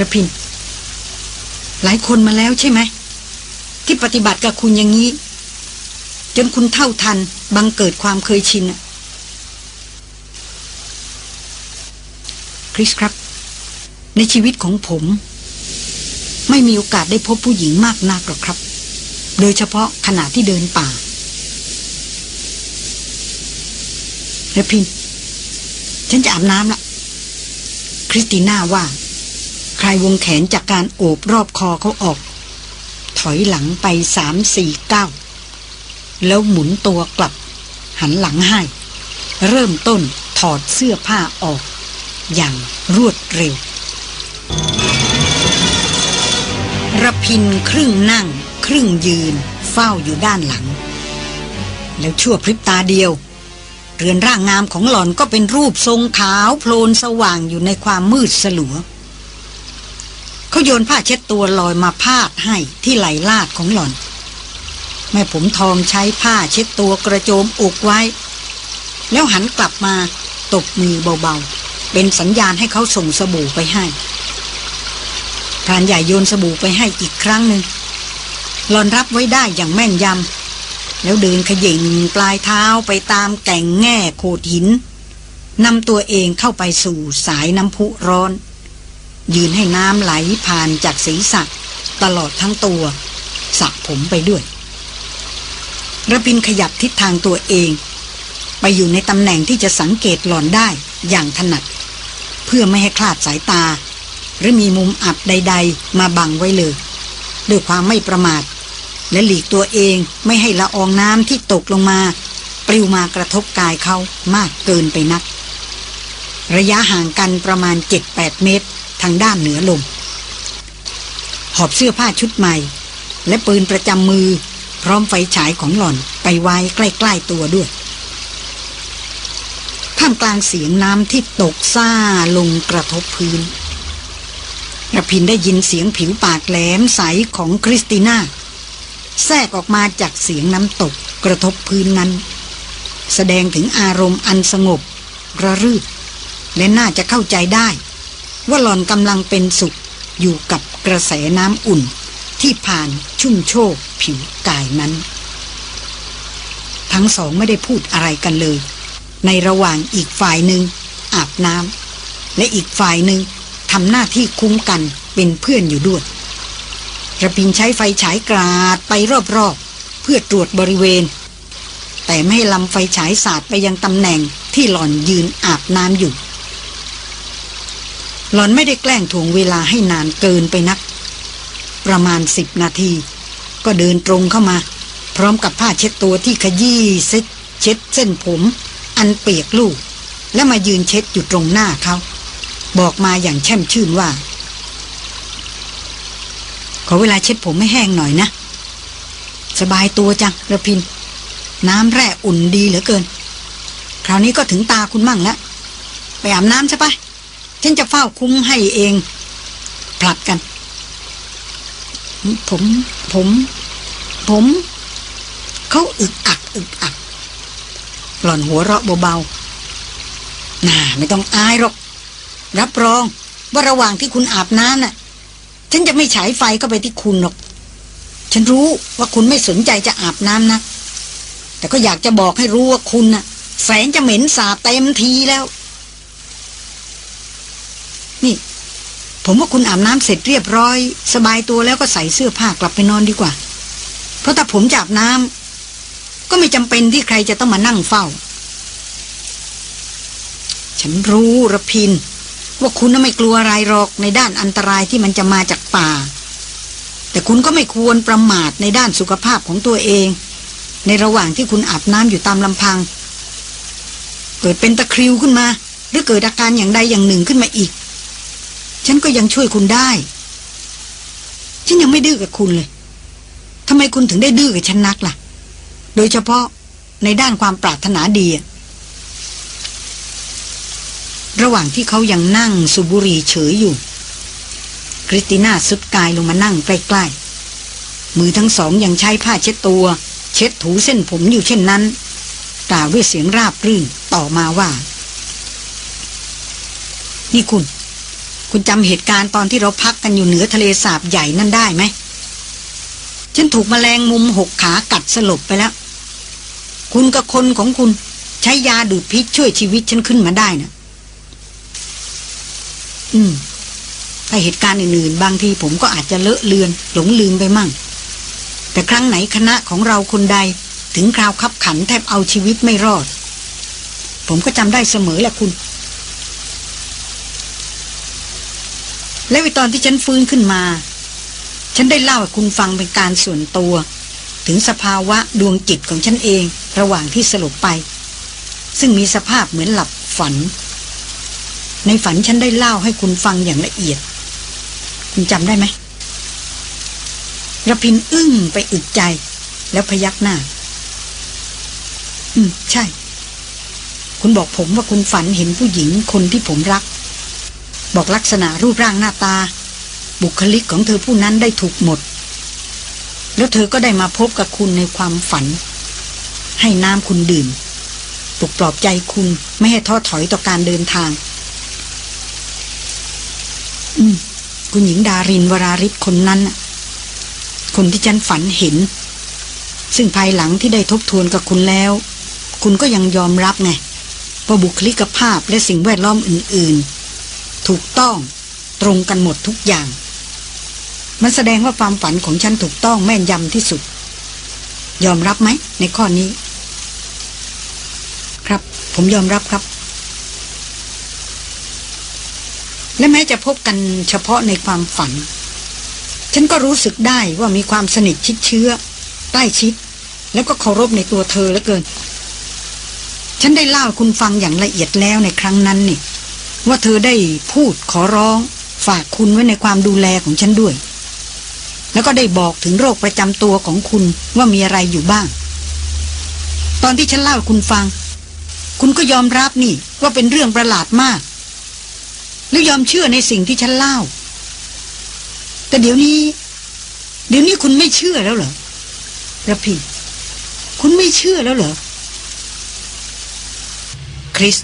ระพิน หลายคนมาแล้วใช่ไหม ที่ปฏิบัติกับคุณอย่างนี้ จนคุณเท่าทันบังเกิดความเคยชินคริสครับ ในชีวิตของผม ไม่มีโอกาสได้พบผู้หญิงมากนักหรอกครับ โดยเฉพาะขณะที่เดินป่าระพิน ฉันจะอาบน้ำละคริสติน่าว่า ใครวงแขนจากการโอบรอบคอเขาออก ถอยหลังไปสามสี่เก้าแล้วหมุนตัวกลับ หันหลังให้ เริ่มต้นถอดเสื้อผ้าออก อย่างรวดเร็วระพินครึ่งนั่ง ครึ่งยืน เฝ้าอยู่ด้านหลัง แล้วชั่วพริบตาเดียว เรือนร่างงามของหล่อนก็เป็นรูปทรงขาวโพลนสว่างอยู่ในความมืดสลัว เขาโยนผ้าเช็ดตัวลอยมาพาดให้ที่ไหลลาดของหล่อน แม่ผมทองใช้ผ้าเช็ดตัวกระโจมอกไว้ แล้วหันกลับมาตบมือเบาๆ เป็นสัญญาณให้เขาส่งสบู่ไปให้พรานใหญ่โยนสบู่ไปให้อีกครั้งหนึ่งหลอนรับไว้ได้อย่างแม่นยำ แล้วเดินขย่งปลายเท้าไปตามแก่งแง่โขดหินนำตัวเองเข้าไปสู่สายน้ำพุร้อน ยืนให้น้ำไหลผ่านจากศีรษะตลอดทั้งตัวสระผมไปด้วยระพินขยับทิศทางตัวเอง ไปอยู่ในตำแหน่งที่จะสังเกตหลอนได้อย่างถนัด เพื่อไม่ให้คลาดสายตา หรือมีมุมอับใด ๆ มาบังไว้เลย ด้วยความไม่ประมาท และหลีกตัวเองไม่ให้ละอองน้ำที่ตกลงมา ปลิวมากระทบกายเขามากเกินไปนัก ระยะห่างกันประมาณ 7-8 เมตร ทางด้านเหนือลมหอบเสื้อผ้าชุดใหม่ และปืนประจำมือ พร้อมไฟฉายของหล่อนไปไว้ใกล้ๆตัวด้วยท่ามกลางเสียงน้ำที่ตกซ่าลงกระทบพื้นระพินได้ยินเสียงผิวปากแหลมใสของคริสติน่า แทรกออกมาจากเสียงน้ำตกกระทบพื้นนั้น แสดงถึงอารมณ์อันสงบ ระรืดและน่าจะเข้าใจได้ ว่าหลอนกำลังเป็นสุขอยู่กับกระแสน้ำอุ่น ที่ผ่านชุ่มโชกผิวกายนั้น ทั้งสองไม่ได้พูดอะไรกันเลย ในระหว่างอีกฝ่ายหนึ่งอาบน้ำและอีกฝ่ายหนึ่งทำหน้าที่คุ้มกันเป็นเพื่อนอยู่ด้วยระพินใช้ไฟฉายกราดไปรอบๆ เพื่อตรวจบริเวณ แต่ไม่ให้ลำไฟฉายสาดไปยังตำแหน่งที่หล่อนยืนอาบน้ำอยู่ หล่อนไม่ได้แกล้งถ่วงเวลาให้นานเกินไปนัก ประมาณสิบนาที ก็เดินตรงเข้ามา พร้อมกับผ้าเช็ดตัวที่ขยี้เซ็ตเช็ดเส้นผม อันเปียกลูก แล้วมายืนเช็ดอยู่ตรงหน้าเขา บอกมาอย่างแช่มชื่นว่า ขอเวลาเช็ดผมไม่แห้งหน่อยนะ สบายตัวจังระพิน น้ำแร่อุ่นดีเหลือเกิน คราวนี้ก็ถึงตาคุณมั่งแล้ว ไปอาบน้ำใช่ปะ ฉันจะเฝ้าคุ้มให้เอง ผลัดกัน ผม ผม ผม เขาอึกอัก อึกอัก หล่อนหัวเราะเบาๆ น่า ไม่ต้องอายหรอก รับรองว่าระหว่างที่คุณอาบน้ำน่ะ ฉันจะไม่ฉายไฟเข้าไปที่คุณหรอก ฉันรู้ว่าคุณไม่สนใจจะอาบน้ำนะ แต่ก็อยากจะบอกให้รู้ว่าคุณน่ะ แสงจะเหม็นสาเต็มทีแล้ว ผมว่าคุณอาบน้ำเสร็จเรียบร้อย สบายตัวแล้วก็ใส่เสื้อผ้ากลับไปนอนดีกว่า เพราะถ้าผมจับน้ำก็ไม่จำเป็นที่ใครจะต้องมานั่งเฝ้า ฉันรู้ระพิน ว่าคุณน่ะไม่กลัวอะไรหรอกในด้านอันตรายที่มันจะมาจากป่า แต่คุณก็ไม่ควรประมาทในด้านสุขภาพของตัวเอง ในระหว่างที่คุณอาบน้ำอยู่ตามลำพัง เกิดเป็นตะคริวขึ้นมา หรือเกิดอาการอย่างใดอย่างหนึ่งขึ้นมาอีก ฉันก็ยังช่วยคุณได้ ฉันยังไม่ดื้อกับคุณเลยทำไมคุณถึงได้ดื้อกับฉันนักล่ะ โดยเฉพาะในด้านความปรารถนาดี ระหว่างที่เขายังนั่งสุบุรีเฉยอยู่ คริสติน่าสุดกายลงมานั่งใกล้ๆ มือทั้งสองยังใช้ผ้าเช็ดตัว เช็ดถูเส้นผมอยู่เช่นนั้นกล่าวด้วยเสียงราบรื่นต่อมาว่า นี่คุณ คุณจำเหตุการณ์ตอนที่เราพักกันอยู่เหนือทะเลสาบใหญ่นั่นได้ไหม ฉันถูกมแมลงมุมหกขากัดสลบไปแล้ว คุณกับคนของคุณใช้ยาดูดพิษช่วยชีวิตฉันขึ้นมาได้นะอืมถ้าเหตุการณ์อื่นๆ บางทีผมก็อาจจะเลอะเลือน หลงลืมไปมั่ง แต่ครั้งไหนคณะของเราคนใด ถึงคราวขับขันแทบเอาชีวิตไม่รอด ผมก็จำได้เสมอแหละคุณ และวิตอนที่ฉันฟื้นขึ้นมา ฉันได้เล่าให้คุณฟังเป็นการส่วนตัว ถึงสภาวะดวงจิตของฉันเองระหว่างที่สลบไป ซึ่งมีสภาพเหมือนหลับฝัน ในฝันฉันได้เล่าให้คุณฟังอย่างละเอียด คุณจำได้ไหมระพินอึ้งไปอึดใจ แล้วพยักหน้า อืม ใช่ คุณบอกผมว่าคุณฝันเห็นผู้หญิงคนที่ผมรัก บอกลักษณะรูปร่างหน้าตา บุคลิกของเธอผู้นั้นได้ถูกหมด แล้วเธอก็ได้มาพบกับคุณในความฝัน ให้น้ำคุณดื่มปลุกปลอบใจคุณไม่ให้ท้อถอยต่อการเดินทาง อืม คุณหญิงดารินวราริศคนนั้นคนที่ฉันฝันเห็น ซึ่งภายหลังที่ได้ทบทวนกับคุณแล้ว คุณก็ยังยอมรับไงว่าบุคลิกภาพและสิ่งแวดล้อมอื่น ๆ ถูกต้องตรงกันหมดทุกอย่าง มันแสดงว่าความฝันของฉันถูกต้องแม่นยำที่สุด ยอมรับไหมในข้อนี้ ครับ ผมยอมรับครับ และแม้จะพบกันเฉพาะในความฝัน ฉันก็รู้สึกได้ว่ามีความสนิทชิดเชื้อ ใกล้ชิด แล้วก็เคารพในตัวเธอเหลือเกิน ฉันได้เล่าคุณฟังอย่างละเอียดแล้วในครั้งนั้นนี่ ว่าเธอได้พูดขอร้องฝากคุณไว้ในความดูแลของฉันด้วย แล้วก็ได้บอกถึงโรคประจำตัวของคุณว่ามีอะไรอยู่บ้าง ตอนที่ฉันเล่าคุณฟัง คุณก็ยอมรับนี่ว่าเป็นเรื่องประหลาดมาก แล้วยอมเชื่อในสิ่งที่ฉันเล่า แต่เดี๋ยวนี้ เดี๋ยวนี้คุณไม่เชื่อแล้วเหรอระพีคุณไม่เชื่อแล้วเหรอ คริส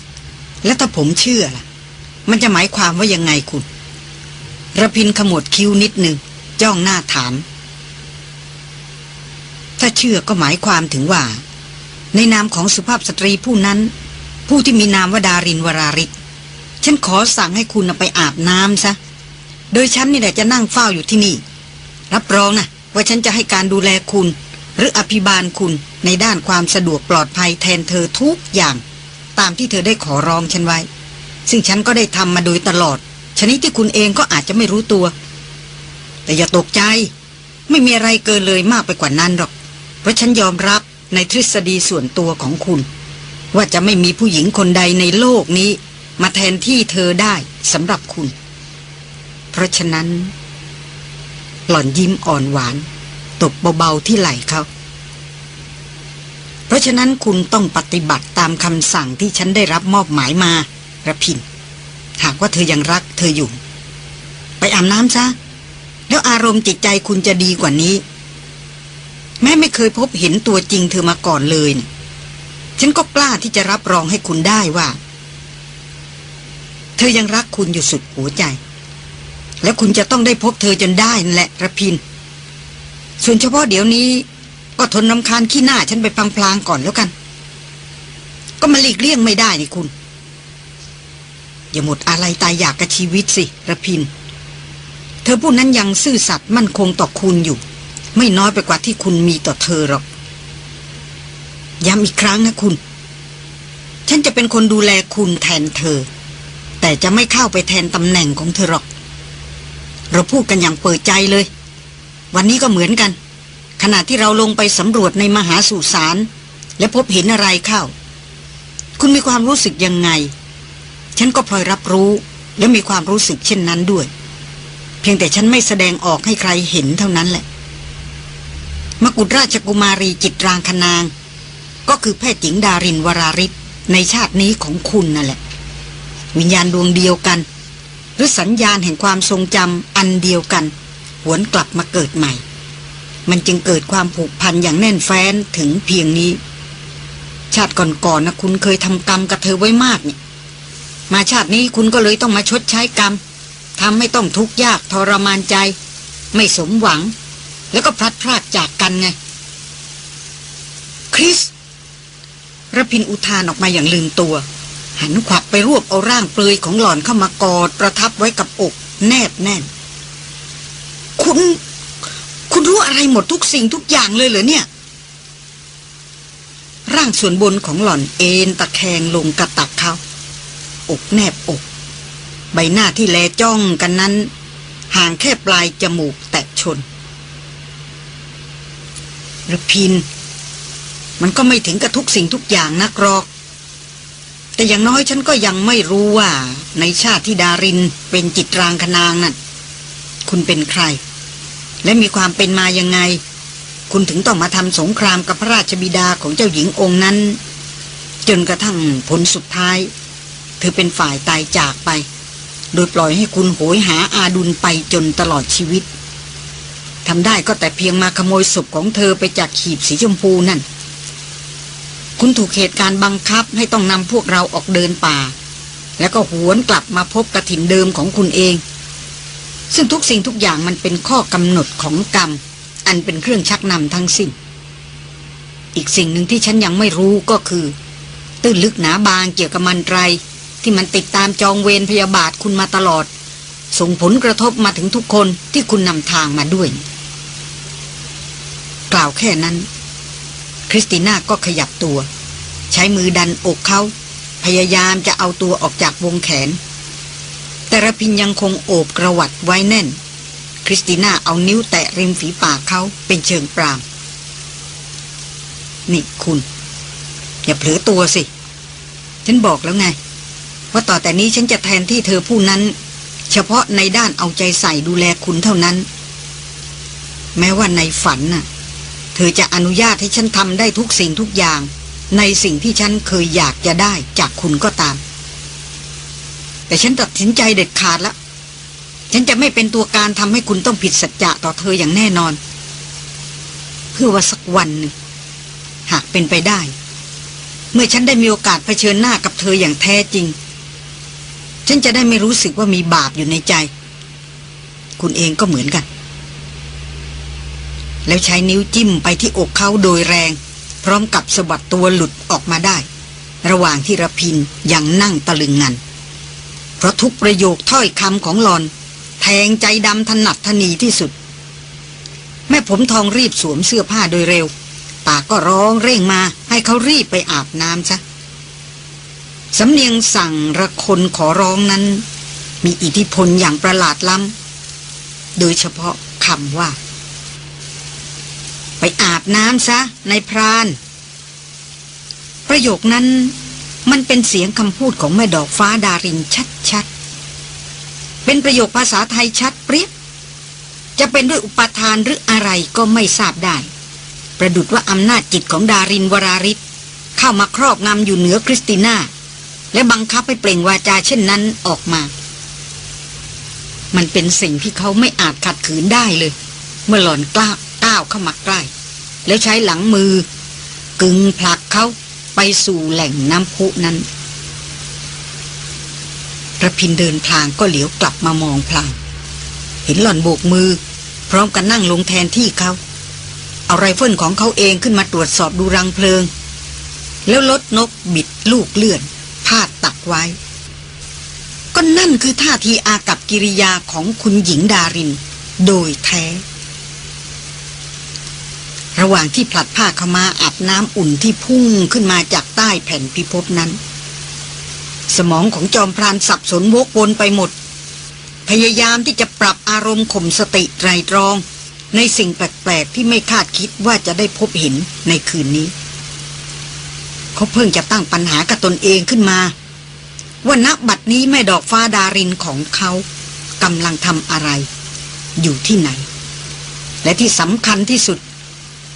แล้วถ้าผมเชื่อล่ะ มันจะหมายความว่ายังไงคุณระพินขมวดคิ้วนิดหนึ่งจ้องหน้าถาม ถ้าเชื่อก็หมายความถึงว่า ในนามของสุภาพสตรีผู้นั้น ผู้ที่มีนามว่าดารินวราริศฉันขอสั่งให้คุณไปอาบน้ำซะ โดยฉันนี่แหละจะนั่งเฝ้าอยู่ที่นี่ รับรองนะว่าฉันจะให้การดูแลคุณ หรืออภิบาลคุณในด้านความสะดวกปลอดภัยแทนเธอทุกอย่าง ตามที่เธอได้ขอร้องฉันไว้ ซึ่งฉันก็ได้ทำมาโดยตลอด ชนิดที่คุณเองก็อาจจะไม่รู้ตัว แต่อย่าตกใจ ไม่มีอะไรเกินเลยมากไปกว่านั้นหรอก เพราะฉันยอมรับในทฤษฎีส่วนตัวของคุณ ว่าจะไม่มีผู้หญิงคนใดในโลกนี้ มาแทนที่เธอได้สำหรับคุณ เพราะฉะนั้น หล่อนยิ้มอ่อนหวาน ตบเบาๆที่ไหล่เขาเพราะฉะนั้นคุณต้องปฏิบัติตามคำสั่งที่ฉันได้รับมอบหมายมา ระพิน หากว่าเธอยังรัก เธออยู่ ไปอาบน้ำซะ แล้วอารมณ์จิตใจคุณจะดีกว่านี้ แม้ไม่เคยพบเห็นตัวจริงเธอมาก่อนเลยนะฉันก็กล้าที่จะรับรองให้คุณได้ว่า เธอยังรักคุณอยู่สุดหัวใจ แล้วคุณจะต้องได้พบเธอจนได้นั่นแหละระพิน ส่วนเฉพาะเดี๋ยวนี้ ก็ทนนำคานขี้หน้าฉันไปพลางๆก่อนแล้วกัน ก็มาหลีกเลี่ยงไม่ได้นี่คุณ อย่าหมดอะไรตายอยากกับชีวิตสิระพิน เธอผู้นั้นยังซื่อสัตย์มั่นคงต่อคุณอยู่ ไม่น้อยไปกว่าที่คุณมีต่อเธอหรอก ย้ำอีกครั้งนะคุณ ฉันจะเป็นคนดูแลคุณแทนเธอ แต่จะไม่เข้าไปแทนตำแหน่งของเธอหรอก เราพูดกันอย่างเปิดใจเลย วันนี้ก็เหมือนกัน ขณะที่เราลงไปสำรวจในมหาสุสานและพบเห็นอะไรเข้า คุณมีความรู้สึกยังไง ฉันก็พลอยรับรู้และมีความรู้สึกเช่นนั้นด้วย เพียงแต่ฉันไม่แสดงออกให้ใครเห็นเท่านั้นแหละ มกุฎราชกุมารีจิตรางคนาง ก็คือแพทย์หญิงดารินวราริศในชาตินี้ของคุณนั่นแหละ วิญญาณดวงเดียวกัน หรือสัญญาณแห่งความทรงจำอันเดียวกัน หวนกลับมาเกิดใหม่ มันจึงเกิดความผูกพันอย่างแน่นแฟ้นถึงเพียงนี้ ชาติก่อนๆนนะคุณเคยทำกรรมกับเธอไว้มากเนี่ย มาชาตินี้คุณก็เลยต้องมาชดใช้กรรมทำให้ต้องทุกข์ยากทรมานใจ ไม่สมหวัง แล้วก็พลัดพรากจากกันไง คริสระพินอุทานออกมาอย่างลืมตัว หันขวับไปรวบเอาร่างเปลือยของหล่อนเข้ามากอดประทับไว้กับอก แนบแน่น คุณ คุณรู้อะไรหมดทุกสิ่งทุกอย่างเลยเหรอเนี่ย ร่างส่วนบนของหล่อนเอ็นตะแคงลงกระตักเขา อกแนบอก ใบหน้าที่แลจ้องกันนั้น ห่างแค่ปลายจมูกแตะชนระพิน มันก็ไม่ถึงกับทุกสิ่งทุกอย่างนักหรอก แต่อย่างน้อยฉันก็ยังไม่รู้ว่าในชาติที่ดารินเป็นจิตรางคนางนั่นคุณเป็นใคร และมีความเป็นมายังไง คุณถึงต้องมาทำสงครามกับพระราชบิดาของเจ้าหญิงองค์นั้น จนกระทั่งผลสุดท้าย เธอเป็นฝ่ายตายจากไป โดยปล่อยให้คุณโหยหาอาดุลไปจนตลอดชีวิตทำได้ก็แต่เพียงมาขโมยศพของเธอไปจากขีบสีชมพูนั่น คุณถูกเหตุการณ์บังคับให้ต้องนำพวกเราออกเดินป่า แล้วก็หวนกลับมาพบกระถินเดิมของคุณเอง ซึ่งทุกสิ่งทุกอย่างมันเป็นข้อกำหนดของกรรม อันเป็นเครื่องชักนำทั้งสิ้น อีกสิ่งหนึ่งที่ฉันยังไม่รู้ก็คือ ตื้นลึกหนาบางเกี่ยวกับมันไร ที่มันติดตามจองเวรพยาบาทคุณมาตลอด ส่งผลกระทบมาถึงทุกคนที่คุณนำทางมาด้วย กล่าวแค่นั้น คริสติน่าก็ขยับตัว ใช้มือดันอกเขา พยายามจะเอาตัวออกจากวงแขน แต่ระพินยังคงโอบกระวัดไว้แน่น คริสติน่าเอานิ้วแตะริมฝีปากเขาเป็นเชิงปรามนี่คุณ อย่าเผลอตัวสิ ฉันบอกแล้วไง ว่าต่อแต่นี้ฉันจะแทนที่เธอผู้นั้น เฉพาะในด้านเอาใจใส่ดูแลคุณเท่านั้น แม้ว่าในฝันน่ะ เธอจะอนุญาตให้ฉันทำได้ทุกสิ่งทุกอย่าง ในสิ่งที่ฉันเคยอยากจะได้จากคุณก็ตาม แต่ฉันตัดสินใจเด็ดขาดแล้ว ฉันจะไม่เป็นตัวการทำให้คุณต้องผิดสัจจะต่อเธออย่างแน่นอน เพื่อว่าสักวันหนึ่งหากเป็นไปได้ เมื่อฉันได้มีโอกาสเผชิญหน้ากับเธออย่างแท้จริง ฉันจะได้ไม่รู้สึกว่ามีบาปอยู่ในใจ คุณเองก็เหมือนกัน แล้วใช้นิ้วจิ้มไปที่อกเขาโดยแรง พร้อมกับสะบัดตัวหลุดออกมาได้ ระหว่างที่ระพินยังนั่งตะลึงงัน เพราะทุกประโยคถ้อยคำของหลอน แทงใจดำถนัดทนีที่สุด แม่ผมทองรีบสวมเสื้อผ้าโดยเร็ว ปากก็ร้องเร่งมาให้เขารีบไปอาบน้ำซะ สำเนียงสั่งระคนขอร้องนั้น มีอิทธิพลอย่างประหลาดล้ำ โดยเฉพาะคำว่า ไปอาบน้ำซะในพราน ประโยคนั้นมันเป็นเสียงคำพูดของแม่ดอกฟ้าดารินชัดๆ เป็นประโยคภาษาไทยชัดเปรียบ จะเป็นด้วยอุปทานหรืออะไรก็ไม่ทราบได้ ประดุดว่าอำนาจจิตของดารินวราริศเข้ามาครอบงำอยู่เหนือคริสติน่า และบังคับให้เปล่งวาจาเช่นนั้นออกมา มันเป็นสิ่งที่เขาไม่อาจขัดขืนได้เลย เมื่อหล่อนกล้าก้าวเข้ามาใกล้ แล้วใช้หลังมือ กึงผลักเขาไปสู่แหล่งน้ำพุนั้นระพินเดินพลางก็เหลียวกลับมามองพลาง เห็นหล่อนโบกมือ พร้อมกันนั่งลงแทนที่เขา เอาไรเฟิลของเขาเองขึ้นมาตรวจสอบดูรังเพลิง แล้วลดนกบิดลูกเลื่อน ไว้ ก็นั่นคือท่าทีอากับกิริยาของคุณหญิงดาริน โดยแท้ ระหว่างที่ผลัดผ้าขมาอาบน้ำอุ่นที่พุ่งขึ้นมาจากใต้แผ่นพิภพนั้น สมองของจอมพรานสับสนวกวนไปหมด พยายามที่จะปรับอารมณ์ข่มสติไตรตรอง ในสิ่งแปลกๆที่ไม่คาดคิดว่าจะได้พบเห็นในคืนนี้เขาเพิ่งจะตั้งปัญหากับตนเองขึ้นมา ว่านักบัดนี้แม่ดอกฟ้าดารินของเขากำลังทำอะไร อยู่ที่ไหน และที่สำคัญที่สุด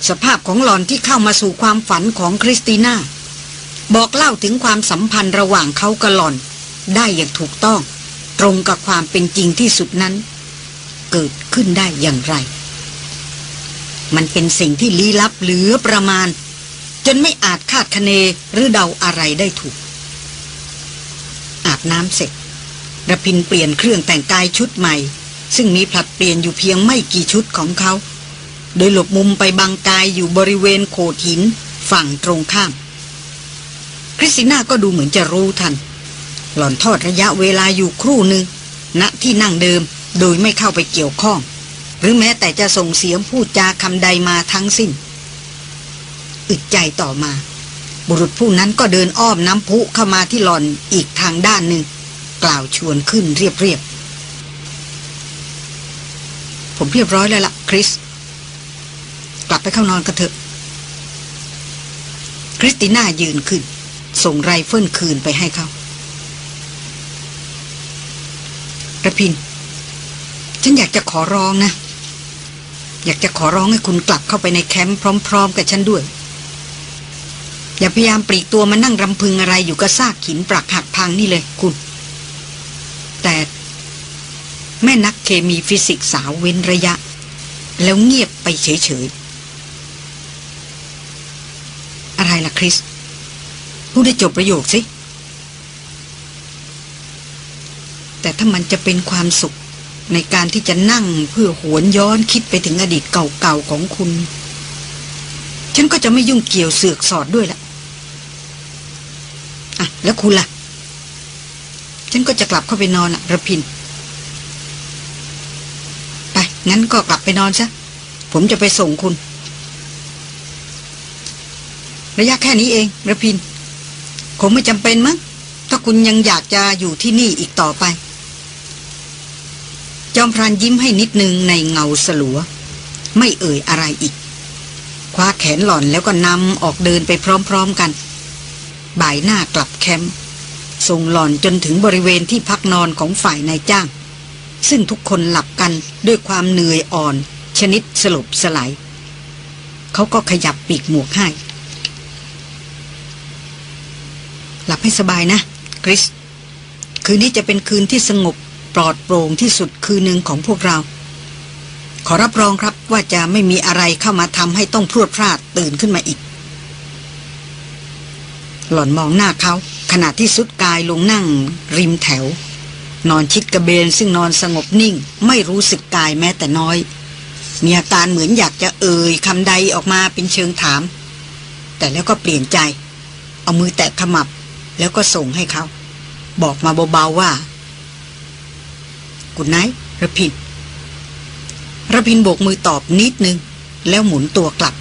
สภาพของหลอนที่เข้ามาสู่ความฝันของคริสติน่า บอกเล่าถึงความสัมพันธ์ระหว่างเขากับหลอน ได้อย่างถูกต้อง ตรงกับความเป็นจริงที่สุดนั้น เกิดขึ้นได้อย่างไร มันเป็นสิ่งที่ลี้ลับเหลือประมาณ จนไม่อาจคาดคะเนหรือเดาอะไรได้ถูก อาบน้ำเสร็จระพินเปลี่ยนเครื่องแต่งกายชุดใหม่ ซึ่งมีผลัดเปลี่ยนอยู่เพียงไม่กี่ชุดของเขา โดยหลบมุมไปบังกายอยู่บริเวณโขดหินฝั่งตรงข้าม คริสติน่าก็ดูเหมือนจะรู้ทัน หล่อนทอดระยะเวลาอยู่ครู่หนึ่งณที่นั่งเดิมโดยไม่เข้าไปเกี่ยวข้อง หรือแม้แต่จะส่งเสียงพูดจาคำใดมาทั้งสิ้น อึดใจต่อมา บุรุษผู้นั้นก็เดินอ้อมน้ำพุเข้ามาที่หล่อนอีกทางด้านหนึ่ง กล่าวชวนขึ้นเรียบๆผมเรียบร้อยแล้วล่ะคริส กลับไปเข้านอนกันเถอะคริสติน่ายืนขึ้น ส่งไรเฟิลคืนไปให้เขาระพิน ฉันอยากจะขอร้องนะ อยากจะขอร้องให้คุณกลับเข้าไปในแคมป์พร้อม ๆ กับฉันด้วย อย่าพยายามปลีกตัวมานั่งรำพึงอะไรอยู่กับซากหินปรักหักพังนี่เลยคุณ แต่แม่นักเคมีฟิสิกส์สาวเว้นระยะ แล้วเงียบไปเฉยๆ อะไรล่ะคริสพูดได้จบประโยคสิ แต่ถ้ามันจะเป็นความสุขในการที่จะนั่งเพื่อหวนย้อนคิดไปถึงอดีตเก่าๆของคุณ ฉันก็จะไม่ยุ่งเกี่ยวเสือกสอดด้วยละ่ะ แล้วคุณล่ะ ฉันก็จะกลับเข้าไปนอนอะระพิน ไป งั้นก็กลับไปนอนซะ ผมจะไปส่งคุณ ระยะแค่นี้เอง ระพิน คงไม่จำเป็นมั้ง ถ้าคุณยังอยากจะอยู่ที่นี่อีกต่อไป จอมพรานยิ้มให้นิดนึงในเงาสลัว ไม่เอ่ยอะไรอีกคว้าแขนหล่อนแล้วก็นำออกเดินไปพร้อม ๆกัน บ่ายหน้ากลับแคมป์ส่งหล่อนจนถึงบริเวณที่พักนอนของฝ่ายนายจ้าง ซึ่งทุกคนหลับกันด้วยความเหนื่อยอ่อน ชนิดสลบสลายเขาก็ขยับปีกหมวกให้ หลับให้สบายนะ คริส คืนนี้จะเป็นคืนที่สงบปลอดโปร่งที่สุดคืนหนึ่งของพวกเรา ขอรับรองครับว่าจะไม่มีอะไรเข้ามาทำให้ต้องพรวดพลาดตื่นขึ้นมาอีก หล่อนมองหน้าเขา ขณะที่สุดกายลงนั่ง ริมแถว นอนชิดกระเบนซึ่งนอนสงบนิ่ง ไม่รู้สึกกายแม้แต่น้อย มีอาการเหมือนอยากจะเอ่ยคำใดออกมาเป็นเชิงถาม แต่แล้วก็เปลี่ยนใจ เอามือแตะขมับ แล้วก็ส่งให้เขา บอกมาเบาๆว่ากุณไนระพินระพินโบกมือตอบนิดนึง แล้วหมุนตัวกลับ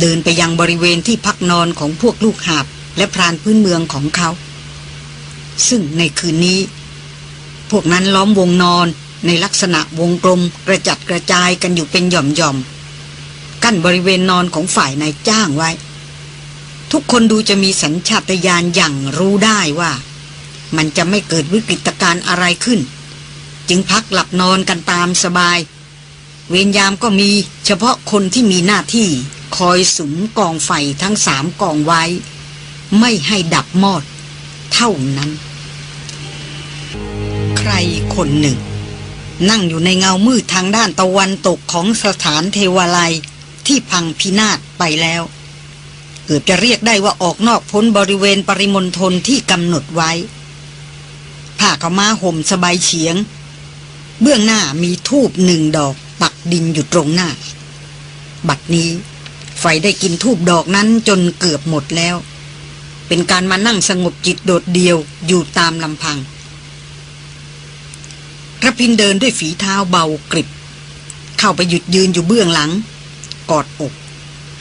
เดินไปยังบริเวณที่พักนอนของพวกลูกหาบ และพรานพื้นเมืองของเขา ซึ่งในคืนนี้ พวกนั้นล้อมวงนอนในลักษณะวงกลมกระจัดกระจายกันอยู่เป็นหย่อมๆ กั้นบริเวณนอนของฝ่ายนายจ้างไว้ ทุกคนดูจะมีสัญชาตญาณอย่างรู้ได้ว่า มันจะไม่เกิดวิกฤตการณ์อะไรขึ้น จึงพักหลับนอนกันตามสบาย เวรยามก็มีเฉพาะคนที่มีหน้าที่คอยสุมกองไฟทั้งสามกองไว้ ไม่ให้ดับมอด เท่านั้น ใครคนหนึ่ง นั่งอยู่ในเงามืดทางด้านตะวันตกของสถานเทวาลัยที่พังพินาศไปแล้ว เกือบจะเรียกได้ว่าออกนอกพ้นบริเวณปริมณฑลที่กำหนดไว้ผ้าขม้าห่มสบายเฉียง เบื้องหน้ามีทูบหนึ่งดอกปักดินอยู่ตรงหน้า บัดนี้ ไฟได้กินทูบดอกนั้นจนเกือบหมดแล้ว เป็นการมานั่งสงบจิตโดดเดียวอยู่ตามลำพังพระพินเดินด้วยฝีเท้าเบากริบ เข้าไปหยุดยืนอยู่เบื้องหลัง กอดอก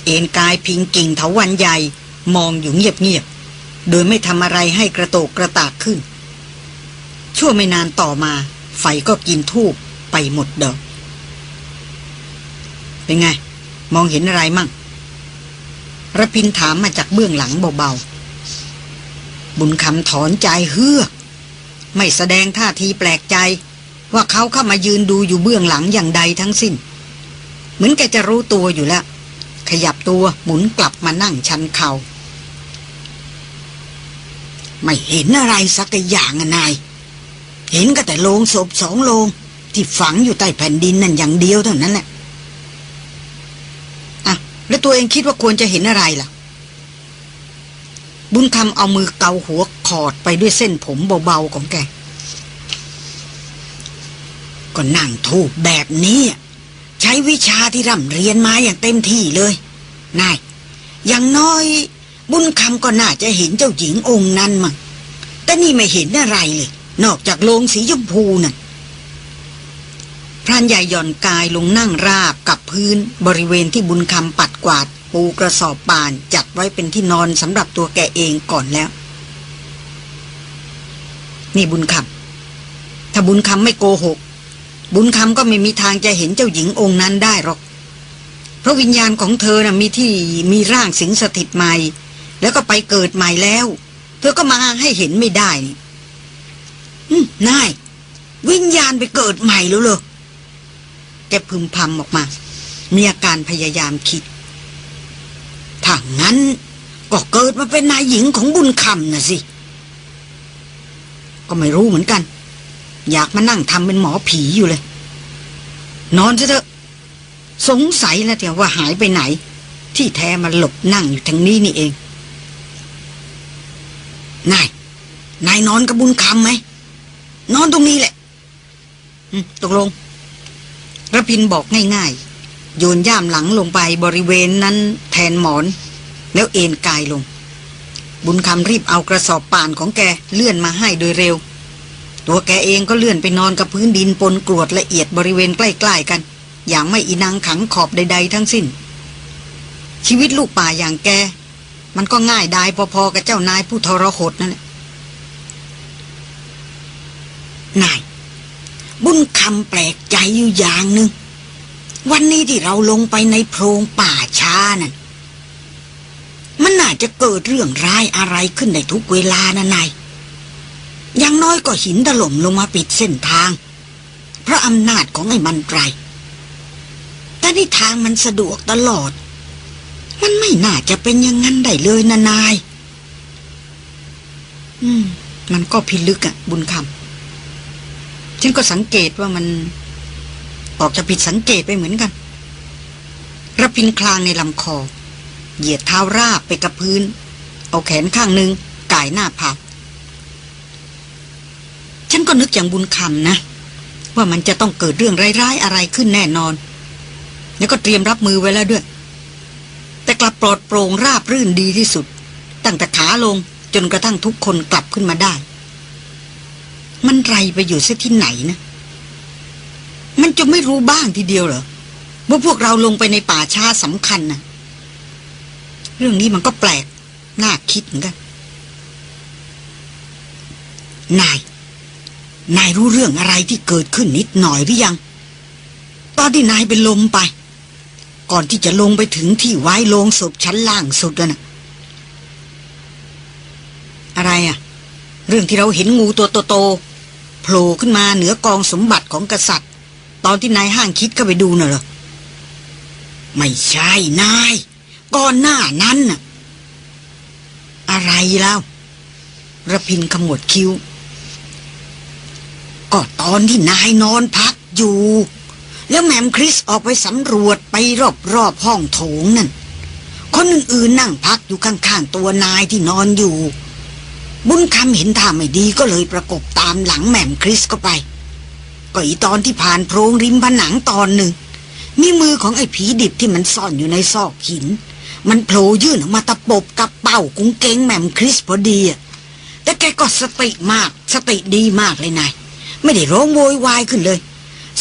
เอ็นกายพิงกิ่งเถาวันใหญ่ มองอยู่เงียบๆ โดยไม่ทำอะไรให้กระโตกกระตากขึ้น ชั่วไม่นานต่อมา ไฟก็กินทูบไปหมดดอก เป็นไง มองเห็นอะไรมั่งระพินถามมาจากเบื้องหลังเบาๆ บุญคำถอนใจเฮือก ไม่แสดงท่าทีแปลกใจ ว่าเขาเข้ามายืนดูอยู่เบื้องหลังอย่างใดทั้งสิ้น เหมือนแกจะรู้ตัวอยู่แล้ว ขยับตัวหมุนกลับมานั่งชันเขา่าไม่เห็นอะไรสักอย่างนาย เห็นก็แต่โลงศพสองโลง ที่ฝังอยู่ใต้แผ่นดินนั่นอย่างเดียวเท่านั้นแหละอะแล้วตัวเองคิดว่าควรจะเห็นอะไรล่ะ บุญคำเอามือเกาหัวขอดไปด้วยเส้นผมเบาๆของแก ก็นั่งถูกแบบนี้ ใช้วิชาที่ร่ำเรียนมาอย่างเต็มที่เลยนายอย่างน้อย บุญคำก็น่าจะเห็นเจ้าหญิงองค์นั้นมั้งแต่นี่ไม่เห็นอะไรเลย นอกจากโลงสีชมพูนั่นพรานใหญ่หย่อนกายลงนั่งราบกับพื้นบริเวณที่บุญคำปัดกวาด ปูกระสอบป่านจัดไว้เป็นที่นอนสำหรับตัวแกเองก่อนแล้ว นี่บุญคำถ้าบุญคำไม่โกหก บุญคำก็ไม่มีทางจะเห็นเจ้าหญิงองค์นั้นได้หรอก เพราะวิญญาณของเธอนะ่ะมีที่มีร่างสิงสถิตใหม่ แล้วก็ไปเกิดใหม่แล้ว เธอก็มาให้เห็นไม่ได้นี่นาย วิญญาณไปเกิดใหม่แล้วเหรอแกพึมพำออกมา มีอาการพยายามคิด ถ้างั้น ก็เกิดมาเป็นนายหญิงของบุญคำน่ะสิ ก็ไม่รู้เหมือนกัน อยากมานั่งทำเป็นหมอผีอยู่เลย นอนซะเถอะ สงสัยแล้วแต่ว่าหายไปไหน ที่แท้มาหลบนั่งอยู่ทางนี้นี่เอง นาย นายนอนกับบุญคำไหม นอนตรงนี้แหละตกลงระพินบอกง่ายๆ โยนย่ามหลังลงไปบริเวณนั้นแทนหมอน แล้วเอนกายลง บุญคำรีบเอากระสอบป่านของแกเลื่อนมาให้โดยเร็ว ตัวแกเองก็เลื่อนไปนอนกับพื้นดินปนกรวดละเอียดบริเวณใกล้ ๆ กัน อย่างไม่อีนังขังขอบใด ๆ ทั้งสิ้น ชีวิตลูกป่าอย่างแก มันก็ง่ายดายพอๆกับเจ้านายผู้ทรหดนั่นแหละนาย บุญคำแปลกใจอยู่อย่างหนึ่ง วันนี้ที่เราลงไปในโพรงป่าช้านั่น มันน่าจะเกิดเรื่องร้ายอะไรขึ้นในทุกเวลานะนายย่างน้อยก็หินถล่มลงมาปิดเส้นทาง เพราะอำนาจของไอ้มันไตรแต่นี่ทางมันสะดวกตลอด มันไม่น่าจะเป็นอย่างนั้นได้เลยนะนาย อืม มันก็พิลึกอะบุญคำฉันก็สังเกตว่ามัน ออกจะผิดสังเกตไปเหมือนกันระพินคลางในลำคอ เหยียดเท้าราบไปกับพื้น เอาแขนข้างหนึ่งก่ายหน้าผากฉันก็นึกอย่างบุญคำนะ ว่ามันจะต้องเกิดเรื่องร้ายๆอะไรขึ้นแน่นอน แล้วก็เตรียมรับมือไว้แล้วด้วย แต่กลับปลอดโปร่งราบรื่นดีที่สุด ตั้งแต่ขาลงจนกระทั่งทุกคนกลับขึ้นมาได้ มันไรไปอยู่ซะที่ไหนนะ มันจะไม่รู้บ้างทีเดียวเหรอว่าพวกเราลงไปในป่าช้าสำคัญนะเรื่องนี้มันก็แปลก น่าคิดเหมือนกัน นาย นายรู้เรื่องอะไรที่เกิดขึ้นนิดหน่อยหรือยัง ตอนที่นายเป็นลมไป ก่อนที่จะลงไปถึงที่ไว้ลงศพชั้นล่างสุดนะ่ะ อะไรอะ่ะ เรื่องที่เราเห็นงูตัวโตๆโผล่ขึ้นมาเหนือกองสมบัติของกษัตริย์ ตอนที่นายห้างคิดเข้าไปดูน่ะเหรอ ไม่ใช่นาย ก่อนหน้านั้นน่ะ อะไรแล้วระพินขมวดคิ้ว ก็ตอนที่นายนอนพักอยู่ แล้วแมมคริสออกไปสำรวจไปรอบๆห้องโถงนั่น คนอื่นๆนั่งพักอยู่ข้างๆตัวนายที่นอนอยู่ บุญคำเห็นท่าไม่ดีก็เลยประกบตามหลังแม่มคริสก็ไป ก็อีตอนที่ผ่านโพรงริมผนังตอนหนึ่ง มีมือของไอ้ผีดิบที่มันซ่อนอยู่ในซอกหิน มันโผล่ยื่นออกมาตะปบกับเป้ากุ้งเกงแม่มคริสพอดีอะแต่แกก็สติมาก สติดีมากเลยนาย ไม่ได้ร้องโวยวายขึ้นเลย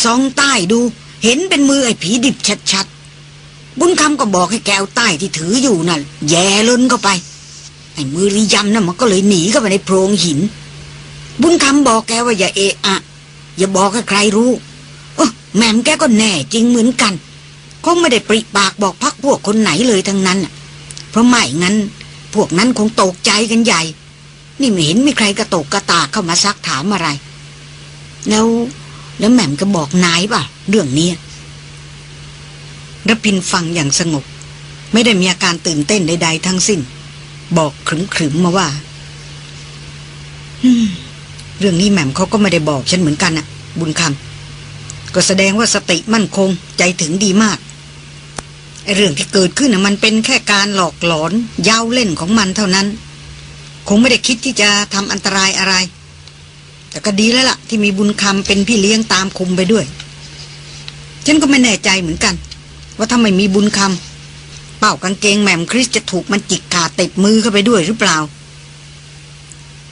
ซองใต้ดู เห็นเป็นมือไอ้ผีดิบชัดๆ บุญคำก็บอกให้แกวใต้ที่ถืออยู่นั่นแย่ล้นเข้าไป ไอ้มือริยำนะ่ะมันก็เลยหนีเข้าไปในโพรงหิน บุญคำบอกแกว่าอย่าเอะอะ อย่าบอกให้ใครรู้เออแม่มแกก็แน่จริงเหมือนกัน คงไม่ได้ปริปากบอกพักพวกคนไหนเลยทั้งนั้นเพราะไม่งั้น พวกนั้นคงตกใจกันใหญ่ นี่ไม่เห็นมีใครกระตกกระตากเข้ามาซักถามอะไร แล้วแล้วแม่มก็บอกนายป่ะ เรื่องนี้ระพินฟังอย่างสงบ ไม่ได้มีอาการตื่นเต้นใด ๆ ทั้งสิ้น บอกขรึมๆมาว่า เรื่องนี้แหม่มเขาก็ไม่ได้บอกฉันเหมือนกันนะบุญคำก็แสดงว่าสติมั่นคงใจถึงดีมากไอเรื่องที่เกิดขึ้นนะมันเป็นแค่การหลอกหลอนยาวเล่นของมันเท่านั้น คงไม่ได้คิดที่จะทำอันตรายอะไร แต่ก็ดีแล้วล่ะ ที่มีบุญคำเป็นพี่เลี้ยงตามคุมไปด้วย ฉันก็ไม่แน่ใจเหมือนกัน ว่าถ้าไม่มีบุญคำเป้ากางเกงแหม่มคริสจะถูกมันจิกขาดติดมือเข้าไปด้วยหรือเปล่า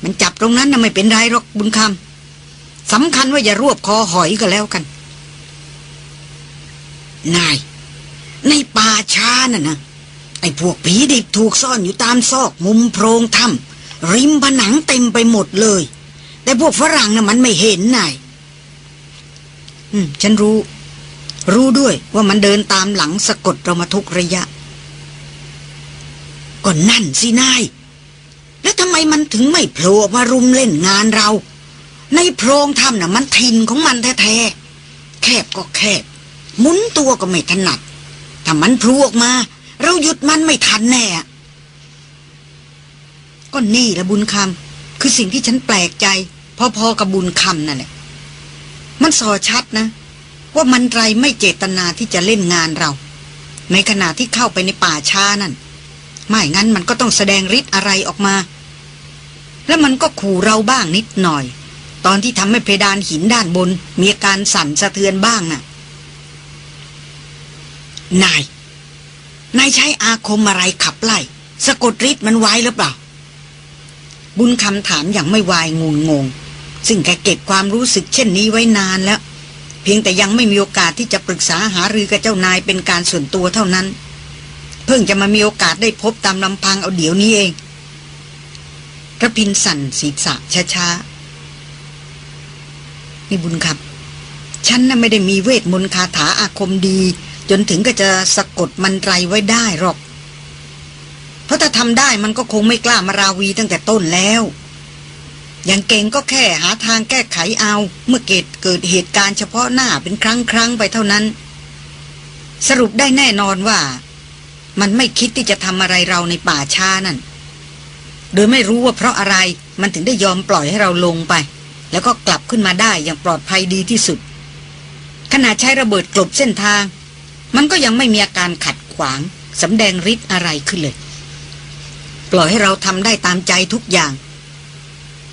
มันจับตรงนั้นน่ะไม่เป็นไรหรอกบุญคำสำคัญว่าอย่ารวบคอหอยก็แล้วกัน นาย ในป่าช้าน่ะนะไอ้พวกผีดิบถูกซ่อนอยู่ตามซอกมุมโพรงถ้ำริมผนังเต็มไปหมดเลย แต่พวกฝรั่งน่ะมันไม่เห็นนายอืม ฉันรู้ รู้ด้วยว่ามันเดินตามหลังสะกดเรามาทุกระยะ ก็นั่นสินาย แล้วทำไมมันถึงไม่โผล่มารุมเล่นงานเรา ในโพรงถ้ำน่ะมันทินของมันแท้ๆแคบก็แคบ หมุนตัวก็ไม่ถนัดถ้ามันพลูออกมา เราหยุดมันไม่ทันแน่ก็นี่ละบุญคำคือสิ่งที่ฉันแปลกใจ พอๆกับบุญคำนั่นแหละมันสอชัดนะ ว่ามันไรไม่เจตนาที่จะเล่นงานเรา ในขณะที่เข้าไปในป่าช้านั่น ไม่งั้นมันก็ต้องแสดงฤทธิ์อะไรออกมา แล้วมันก็ขู่เราบ้างนิดหน่อย ตอนที่ทำให้เพดานหินด้านบน มีอาการสั่นสะเทือนบ้างน่ะ นาย นายใช้อาคมอะไรขับไล่ สะกดฤทธิ์มันไว้หรือเปล่า บุญคำถามอย่างไม่วายงุนงง ซึ่งแกเก็บความรู้สึกเช่นนี้ไว้นานแล้ว เพียงแต่ยังไม่มีโอกาสที่จะปรึกษาหารือกับเจ้านายเป็นการส่วนตัวเท่านั้น เพิ่งจะมามีโอกาสได้พบตามลำพังเอาเดี๋ยวนี้เอง ระพินสั่นศีรษะช้าๆนี่บุญคำฉันน่ะไม่ได้มีเวทมนต์คาถาอาคมดี จนถึงก็จะสะกดมันไรไว้ได้หรอก เพราะถ้าทำได้มันก็คงไม่กล้ามาราวีตั้งแต่ต้นแล้ว อย่างเก่งก็แค่หาทางแก้ไขเอา เมื่อเกิดเกิดเหตุการณ์เฉพาะหน้าเป็นครั้งครั้งไปเท่านั้น สรุปได้แน่นอนว่า มันไม่คิดที่จะทำอะไรเราในป่าช้านั่น โดยไม่รู้ว่าเพราะอะไรมันถึงได้ยอมปล่อยให้เราลงไป แล้วก็กลับขึ้นมาได้อย่างปลอดภัยดีที่สุด ขณะใช้ระเบิดกลบเส้นทาง มันก็ยังไม่มีอาการขัดขวางสำแดงฤทธิ์อะไรขึ้นเลย ปล่อยให้เราทำได้ตามใจทุกอย่าง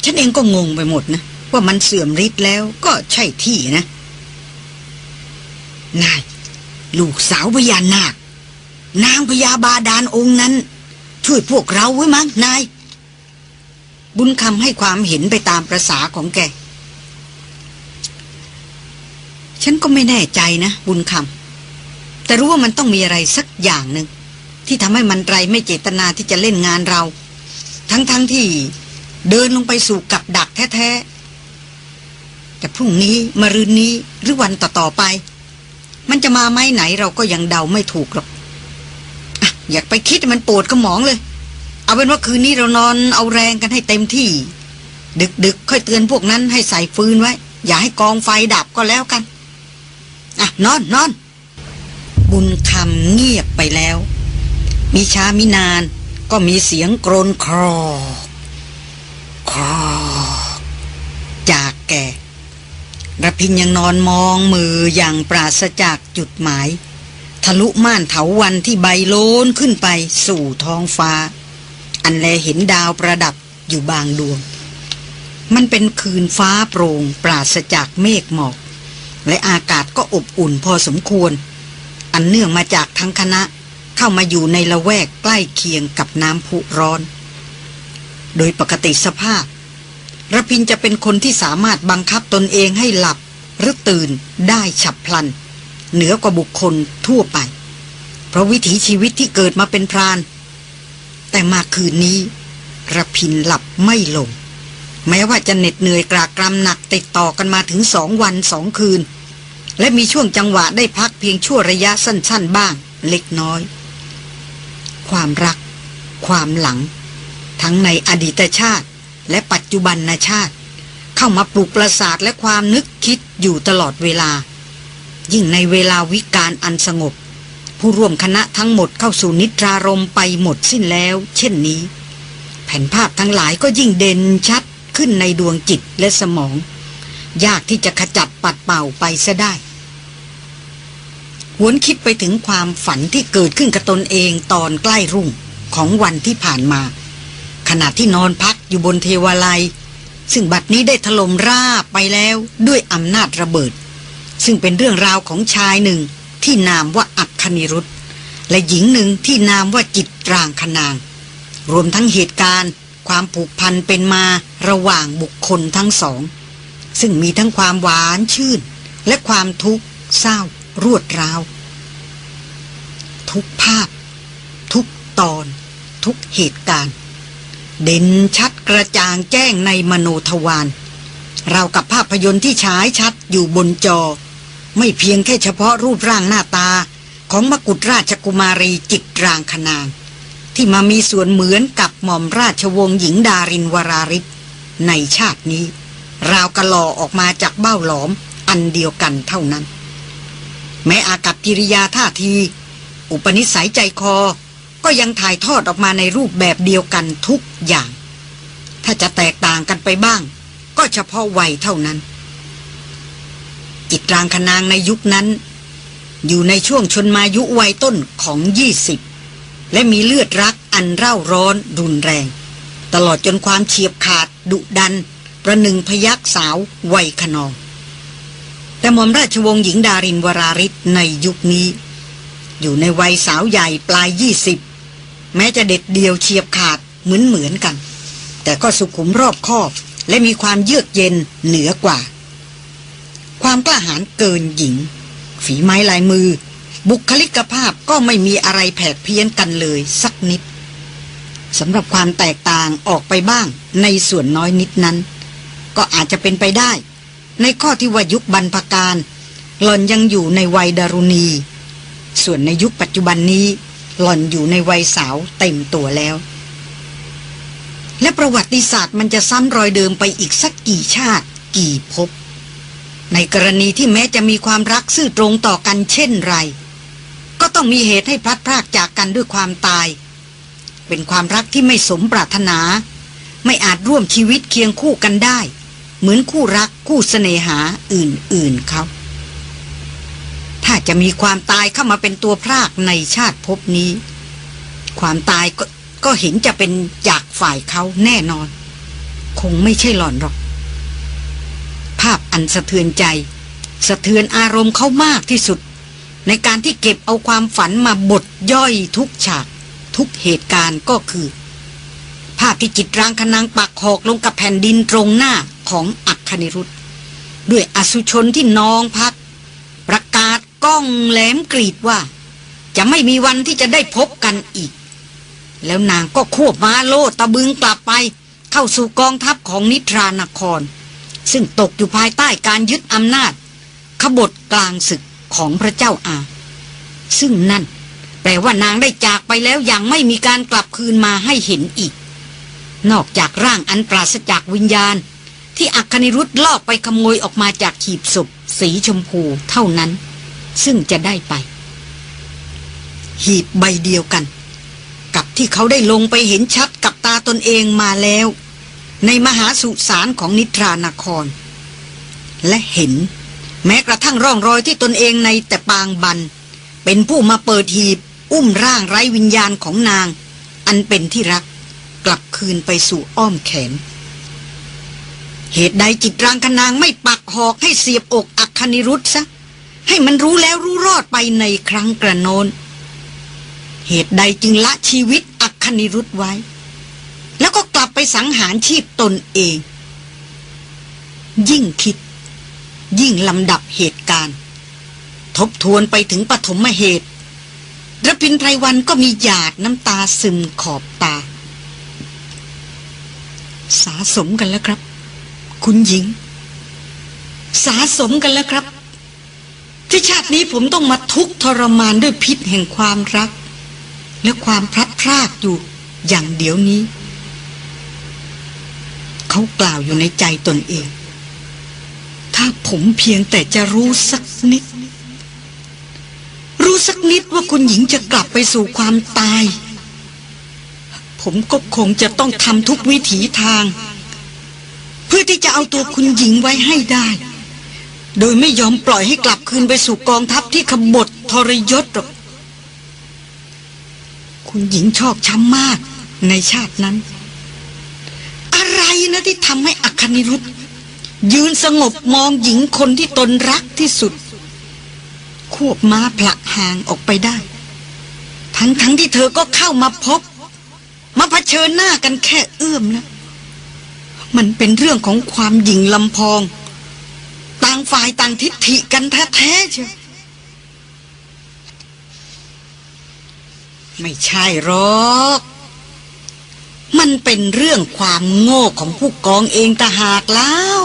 ฉันเองก็งงไปหมดนะ ว่ามันเสื่อมฤทธิ์แล้วก็ใช่ที่นะนายลูกสาวพญานาคนางพญาบาดาลองค์นั้น ช่วยพวกเราไว้มั้งนาย บุญคำให้ความเห็นไปตามประษาของแก ฉันก็ไม่แน่ใจนะ บุญคำแต่รู้ว่ามันต้องมีอะไรสักอย่างหนึ่งที่ทำให้มันไรไม่เจตนาที่จะเล่นงานเรา ทั้งๆทที่เดินลงไปสู่กับดักแท้ๆแต่พรุ่งนี้มรืนนี้หรือวันต่อๆไป มันจะมาไม่ไหนเราก็ยังเดาไม่ถูกหรอกออยากไปคิดมันปวดกระหมองเลย เอาเป็นว่าคืนนี้เรานอนเอาแรงกันให้เต็มที่ ดึกๆ ค่อยเตือนพวกนั้นให้ใส่ฟืนไว้ อย่าให้กองไฟดับก็แล้วกัน อะ นอนนอนบุญคำเงียบไปแล้ว มีช้ามินานก็มีเสียงกรนครอครอจากแกระพินยังนอนมองมืออย่างปราศจากจุดหมาย ทะลุม่านเถาวันที่ใบโลนขึ้นไปสู่ท้องฟ้า อันแลเห็นดาวประดับอยู่บางดวง มันเป็นคืนฟ้าโปร่งปราศจากเมฆหมอก และอากาศก็อบอุ่นพอสมควร อันเนื่องมาจากทั้งคณะเข้ามาอยู่ในละแวกใกล้เคียงกับน้ำพุร้อน โดยปกติสภาพระพินจะเป็นคนที่สามารถบังคับตนเองให้หลับ หรือตื่นได้ฉับพลัน เหนือกว่าบุคคลทั่วไป เพราะวิถีชีวิตที่เกิดมาเป็นพราน แต่มาคืนนี้ระพินหลับไม่ลง แม้ว่าจะเหน็ดเหนื่อยกรากรำหนักติดต่อกันมาถึงสองวันสองคืน และมีช่วงจังหวะได้พักเพียงชั่วระยะสั้น ๆ บ้าง เล็กน้อย ความรัก ความหลัง ทั้งในอดีตชาติ และปัจจุบันชาติ เข้ามาปลุกประสาทและความนึกคิดอยู่ตลอดเวลา ยิ่งในเวลาวิการอันสงบ ผู้ร่วมคณะทั้งหมดเข้าสู่นิทรารมไปหมดสิ้นแล้ว เช่นนี้ แผ่นภาพทั้งหลายก็ยิ่งเด่นชัดขึ้นในดวงจิตและสมอง ยากที่จะขจัดปัดเป่าไปซะได้ หวนคิดไปถึงความฝันที่เกิดขึ้นกับตนเองตอนใกล้รุ่งของวันที่ผ่านมา ขณะที่นอนพักอยู่บนเทวาลัย ซึ่งบัดนี้ได้ถล่มราบไปแล้วด้วยอำนาจระเบิด ซึ่งเป็นเรื่องราวของชายหนึ่ง ที่นามว่าอัคคณิรุธและหญิงหนึ่งที่นามว่าจิตรางคนาง รวมทั้งเหตุการณ์ ความผูกพันเป็นมาระหว่างบุคคลทั้งสอง ซึ่งมีทั้งความหวานชื่น และความทุกข์เศร้า รวดร้าว ทุกภาพ ทุกตอน ทุกเหตุการณ์ เด่นชัดกระจ่างแจ้งในมโนทวารเรากับภาพยนตร์ที่ฉายชัดอยู่บนจอ ไม่เพียงแค่เฉพาะรูปร่างหน้าตาของมกุฎราชกุมารีจิตรางคนาง ที่มามีส่วนเหมือนกับหม่อมราชวงศ์หญิงดารินวราริศในชาตินี้ ราวกะหล่อออกมาจากเบ้าหลอมอันเดียวกันเท่านั้น แม้อากับกิริยาท่าที อุปนิสัยใจคอก็ยังถ่ายทอดออกมาในรูปแบบเดียวกันทุกอย่าง ถ้าจะแตกต่างกันไปบ้าง ก็เฉพาะวัยเท่านั้น จิตรางคนางในยุคนั้น อยู่ในช่วงชนมายุวัยต้นของยี่สิบและมีเลือดรักอันเร่าร้อนรุนแรง ตลอดจนความเฉียบขาด ดุดัน ประหนึ่งพยักสาววัยขนอง แต่หม่อมราชวงศ์หญิงดารินวราริศในยุคนี้ อยู่ในวัยสาวใหญ่ปลายยี่สิบแม้จะเด็ดเดียวเฉียบขาดเหมือนเหมือนกัน แต่ก็สุขุมรอบคอบและมีความเยือกเย็นเหนือกว่า ความกล้าหาญเกินหญิง ฝีไม้ลายมือ บุคลิกภาพก็ไม่มีอะไรแผดเพี้ยนกันเลยสักนิดสำหรับความแตกต่างออกไปบ้างในส่วนน้อยนิดนั้น ก็อาจจะเป็นไปได้ ในข้อที่ว่ายุคบรรพการหล่อนยังอยู่ในวัยดารุณี ส่วนในยุคปัจจุบันนี้ หล่อนอยู่ในวัยสาวเต็มตัวแล้ว และประวัติศาสตร์มันจะซ้ำรอยเดิมไปอีกสักกี่ชาติ กี่ภพ ในกรณีที่แม้จะมีความรักซื่อตรงต่อกันเช่นไร ก็ต้องมีเหตุให้พลัดพรากจากกันด้วยความตาย เป็นความรักที่ไม่สมปรารถนา ไม่อาจร่วมชีวิตเคียงคู่กันได้ เหมือนคู่รักคู่เสน่หาอื่นๆเขา ถ้าจะมีความตายเข้ามาเป็นตัวพรากในชาติภพนี้ ความตายก็ก็เห็นจะเป็นจากฝ่ายเขาแน่นอน คงไม่ใช่หล่อนหรอก ภาพอันสะเทือนใจ สะเทือนอารมณ์เขามากที่สุด ในการที่เก็บเอาความฝันมาบดย่อยทุกฉาก ทุกเหตุการณ์ก็คือ ภาพที่จิตรางคนางปักหอกลงกับแผ่นดินตรงหน้าของอัคคณิรุธด้วยอสุชนที่นองพัก ประกาศก้องแหลมกรีดว่า จะไม่มีวันที่จะได้พบกันอีก แล้วนางก็ควบม้าโลดตะบึงกลับไป เข้าสู่กองทัพของนิทรานคร ซึ่งตกอยู่ภายใต้การยึดอำนาจ ขบฏกลางศึกของพระเจ้าอา ซึ่งนั่น แปลว่านางได้จากไปแล้วอย่างไม่มีการกลับคืนมาให้เห็นอีก นอกจากร่างอันปราศจากวิญญาณ ที่อัคคณิรุธลอบไปขโมยออกมาจากขีบศพ สีชมพูเท่านั้น ซึ่งจะได้ไป หีบใบเดียวกัน กับที่เขาได้ลงไปเห็นชัดกับตาตนเองมาแล้ว ในมหาสุสานของนิทรานคร และเห็น แม้กระทั่งร่องรอยที่ตนเองในแต่ปางบัน เป็นผู้มาเปิดหีบ อุ้มร่างไร้วิญญาณของนาง อันเป็นที่รักกลับคืนไปสู่อ้อมแขน เหตุใดจิตรางคนางไม่ปักหอกให้เสียบอกอัคคณิรุธซะให้มันรู้แล้วรู้รอดไปในครั้งกระโนน เหตุใดจึงละชีวิตอัคคณิรุธไว้ แล้วก็กลับไปสังหารชีพตนเอง ยิ่งคิด ยิ่งลำดับเหตุการณ์ ทบทวนไปถึงปฐมเหตุระพินไพรวันก็มีหยาดน้ำตาซึมขอบตา สาสมกันแล้วครับ คุณหญิง สาสมกันแล้วครับ ที่ชาตินี้ผมต้องมาทุกข์ทรมานด้วยพิษแห่งความรัก และความพลัดพรากอยู่อย่างเดี๋ยวนี้ เขากล่าวอยู่ในใจตนเอง ถ้าผมเพียงแต่จะรู้สักนิด รู้สักนิดว่าคุณหญิงจะกลับไปสู่ความตาย ผมก็คงจะต้องทำทุกวิถีทาง เพื่อที่จะเอาตัวคุณหญิงไว้ให้ได้ โดยไม่ยอมปล่อยให้กลับคืนไปสู่กองทัพที่ขบฏทรยศหรอกคุณหญิงชอบช้ำมากในชาตินั้น นะที่ทำให้อัคนิรุธยืนสงบมองหญิงคนที่ตนรักที่สุด ควบม้าผละห่างออกไปได้ ทั้งทั้งที่เธอก็เข้ามาพบ มาเผชิญหน้ากันแค่เอื้อมนะ มันเป็นเรื่องของความหยิ่งลำพอง ต่างฝ่ายต่างทิฐิกันแท้ๆเชียวไม่ใช่หรอก มันเป็นเรื่องความโง่ของผู้กองเองตาหากแล้ว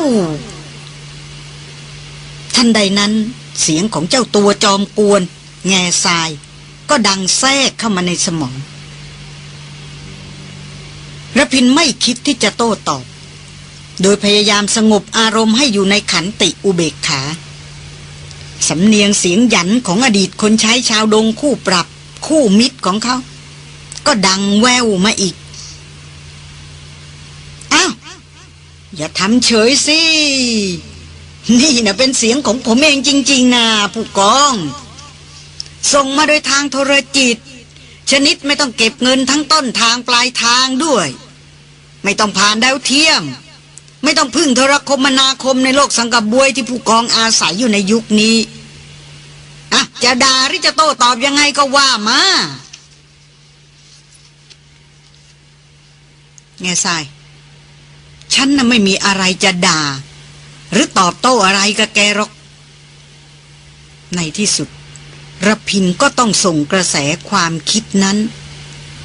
ทันใดนั้นเสียงของเจ้าตัวจอมกวน แง่ทราย ก็ดังแทรกเข้ามาในสมองระพินไม่คิดที่จะโต้ตอบ โดยพยายามสงบอารมณ์ให้อยู่ในขันติอุเบกขา สำเนียงเสียงหยันของอดีตคนใช้ชาวดงคู่ปรับ คู่มิตรของเขา ก็ดังแววมาอีก อ้าว อย่าทำเฉยสิ นี่นะเป็นเสียงของผมเองจริง ๆนะผู้กอง ส่งมาโดยทางโทรจิต ชนิดไม่ต้องเก็บเงินทั้งต้นทางปลายทางด้วย ไม่ต้องผ่านดาวเทียม ไม่ต้องพึ่งโทรคมนาคมในโลกสังกับบวยที่ผู้กองอาศัยอยู่ในยุคนี้อะจะด่าหรือจะโต้ตอบยังไงก็ว่ามาแง่ทราย ฉันน่ะไม่มีอะไรจะด่า หรือตอบโต้อะไรกับแกหรอก ในที่สุดระพินก็ต้องส่งกระแสความคิดนั้น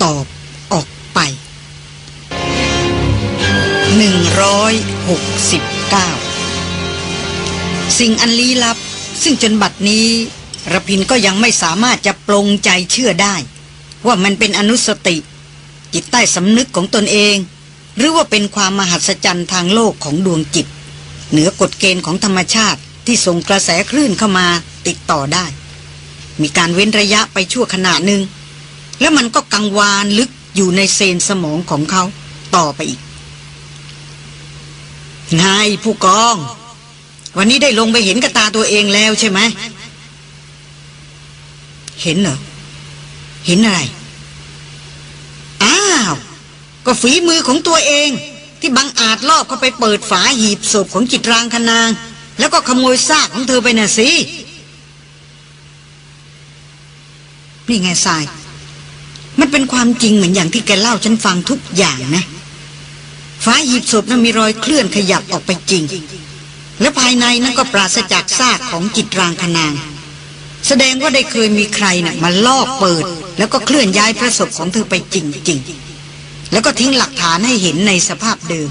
ตอบออกไป 169 สิ่งอันลี้ลับ ซึ่งจนบัดนี้ระพินก็ยังไม่สามารถจะปลงใจเชื่อได้ ว่ามันเป็นอนุสติ จิตใต้สำนึกของตนเอง หรือว่าเป็นความมหัศจรรย์ทางโลกของดวงจิต เหนือกฎเกณฑ์ของธรรมชาติที่ส่งกระแสคลื่นเข้ามาติดต่อได้ มีการเว้นระยะไปชั่วขณะหนึ่ง แล้วมันก็กังวานลึกอยู่ในเซนสมองของเขาต่อไปอีกนายผู้กอง วันนี้ได้ลงไปเห็นกับตาตัวเองแล้วใช่ไหม เห็นเหรอ เห็นอะไร ก็ฝีมือของตัวเองที่บังอาจลอบเข้าไปเปิดฝาหีบศพของจิตรางคนาง แล้วก็ขโมยซากของเธอไปน่ะสินี่ไงทราย มันเป็นความจริงเหมือนอย่างที่แกเล่าฉันฟังทุกอย่างนะฝาหีบศพนั้นมีรอยเคลื่อนขยับออกไปจริง และภายในนั้นก็ปราศจากซากของจิตรางคนาง แสดงว่าได้เคยมีใครนะ่ะมาลอบเปิด แล้วก็เคลื่อนย้ายพระศพของเธอไปจริง ๆ แล้วก็ทิ้งหลักฐานให้เห็นในสภาพเดิม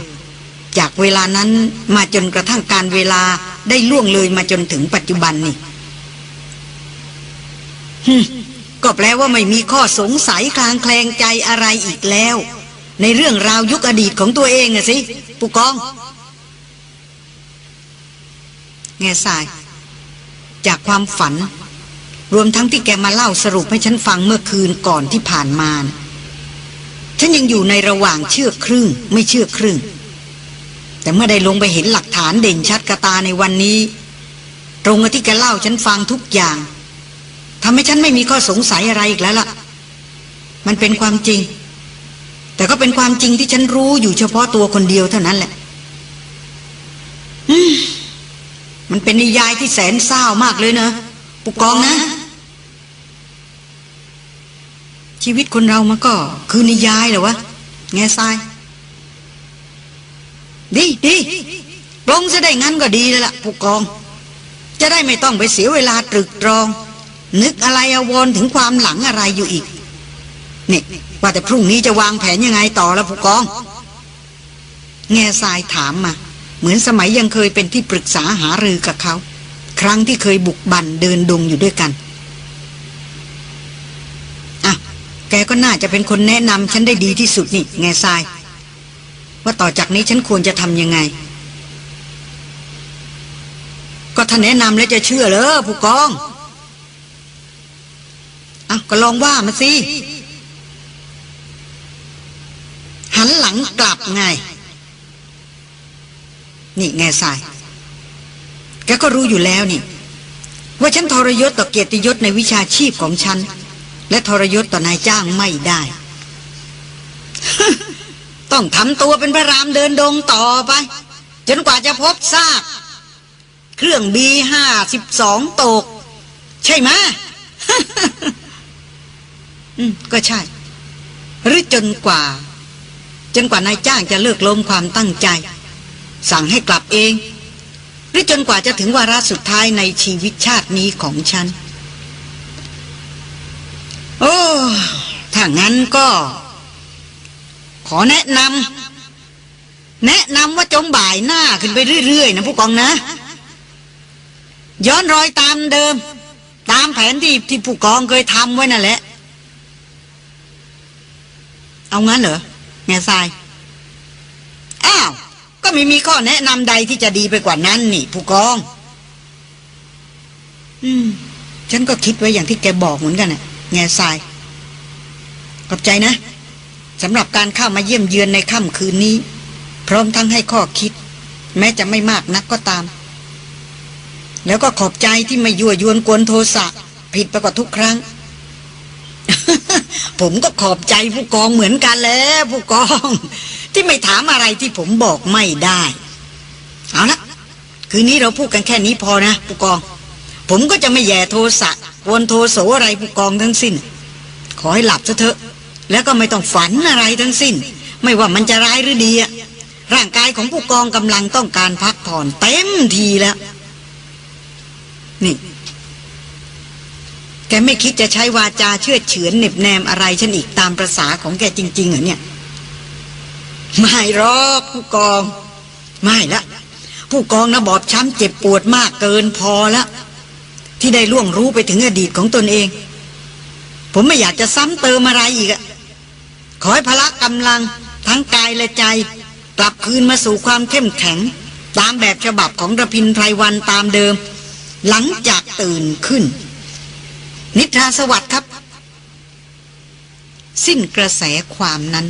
จากเวลานั้นมาจนกระทั่งการเวลาได้ล่วงเลยมาจนถึงปัจจุบันนี่ก็แปลว่าไม่มีข้อสงสัยคลางแคลงใจอะไรอีกแล้ว ในเรื่องราวยุคอดีตของตัวเองอะสิผู้กอง แง่ทราย จากความฝัน รวมทั้งที่แกมาเล่าสรุปให้ฉันฟังเมื่อคืนก่อนที่ผ่านมานะ ฉันยังอยู่ในระหว่างเชื่อครึ่ง ไม่เชื่อครึ่ง แต่เมื่อได้ลงไปเห็นหลักฐานเด่นชัดกระตาในวันนี้ ตรงกับที่แกเล่าฉันฟังทุกอย่างทำให้ฉันไม่มีข้อสงสัยอะไรอีกแล้วล่ะ มันเป็นความจริง แต่ก็เป็นความจริงที่ฉันรู้อยู่เฉพาะตัวคนเดียวเท่านั้นแหละมันเป็นนิยายที่แสนเศร้ามากเลยเนะปุกกองนะ ชีวิตคนเรามันก็ คือนิยายเหรอวะ แง่ทราย ดีดีปลงจะได้งั้นก็ดีแล้วล่ะผู้กอง จะได้ไม่ต้องไปเสียเวลาตรึกตรอง นึกอะไรอวรถึงความหลังอะไรอยู่อีกเนี่ยว่าแต่พรุ่งนี้จะวางแผนยังไงต่อล้วผู้กอง แง่ทรายถามมา เหมือนสมัยยังเคยเป็นที่ปรึกษาหารือกับเขา ครั้งที่เคยบุกบันเดินดงอยู่ด้วยกันอะ แกก็น่าจะเป็นคนแนะนำฉันได้ดีที่สุดนี่แง่ทราย ว่าต่อจากนี้ฉันควรจะทำยังไง ก็ท่านแนะนำแล้วจะเชื่อเหรอผู้กองอะก็ลองว่ามาสิ หันหลังกลับไง นี่แง่ทราย แกก็รู้อยู่แล้วนี่ ว่าฉันทรยศต่อเกียรติยศในวิชาชีพของฉัน และทรยศต่อนายจ้างไม่ได้ ต้องทำตัวเป็นพระรามเดินดงต่อไป จนกว่าจะพบซาก เครื่องบีห้าสิบสองตก ใช่ไหมอืมก็ใช่ หรือจนกว่า จนกว่านายจ้างจะเลิกล้มความตั้งใจ สั่งให้กลับเอง หรือจนกว่าจะถึงวาระสุดท้ายในชีวิตชาตินี้ของฉัน โอ้ถ้างั้นก็ ขอแนะนำแนะนำว่าจงบ่ายหน้าขึ้นไปเรื่อยๆนะผู้กองนะ ย้อนรอยตามเดิม ตามแผนที่ที่ผู้กองเคยทำไว้นั่นแหละ เอางั้นเหรอแง่ทราย อ้าว ก็ไม่มีข้อแนะนำใดที่จะดีไปกว่านั้นนี่ ผู้กอง อืม ฉันก็คิดไว้อย่างที่แกบอกเหมือนกันน่ะ แง่ทราย ขอบใจนะสำหรับการเข้ามาเยี่ยมเยือนในค่ำคืนนี้ พร้อมทั้งให้ข้อคิด แม้จะไม่มากนักก็ตาม แล้วก็ขอบใจที่ไม่ยั่วยวนกวนโทสะผิดไปกว่าทุกครั้ง ผมก็ขอบใจผู้กองเหมือนกันแล้วผู้กอง ที่ไม่ถามอะไรที่ผมบอกไม่ได้ เอาละคืนนี้เราพูดกันแค่นี้พอนะผู้กอง ผมก็จะไม่แย่โทสะ วนโทโสอะไรผู้กองทั้งสิ้น ขอให้หลับซะเถอะ แล้วก็ไม่ต้องฝันอะไรทั้งสิ้น ไม่ว่ามันจะร้ายหรือดีอะร่างกายของผู้กองกำลังต้องการพักผ่อนเต็มทีแล้ว นี่ แกไม่คิดจะใช้วาจาเชื่อเฉือนเหน็บแนมอะไรฉันอีกตามประษาของแกจริง ๆเหรอเนี่ย ไม่หรอกผู้กอง ไม่ละผู้กองนะบอบช้ำเจ็บปวดมากเกินพอละ ที่ได้ล่วงรู้ไปถึงอดีตของตนเอง ผมไม่อยากจะซ้ำเติมอะไรอีกอะขอให้พละกำลังทั้งกายและใจ กลับคืนมาสู่ความเข้มแข็ง ตามแบบฉบับของระพินไพรวันตามเดิม หลังจากตื่นขึ้น นิทราสวัสดิ์ครับ สิ้นกระแสความนั้น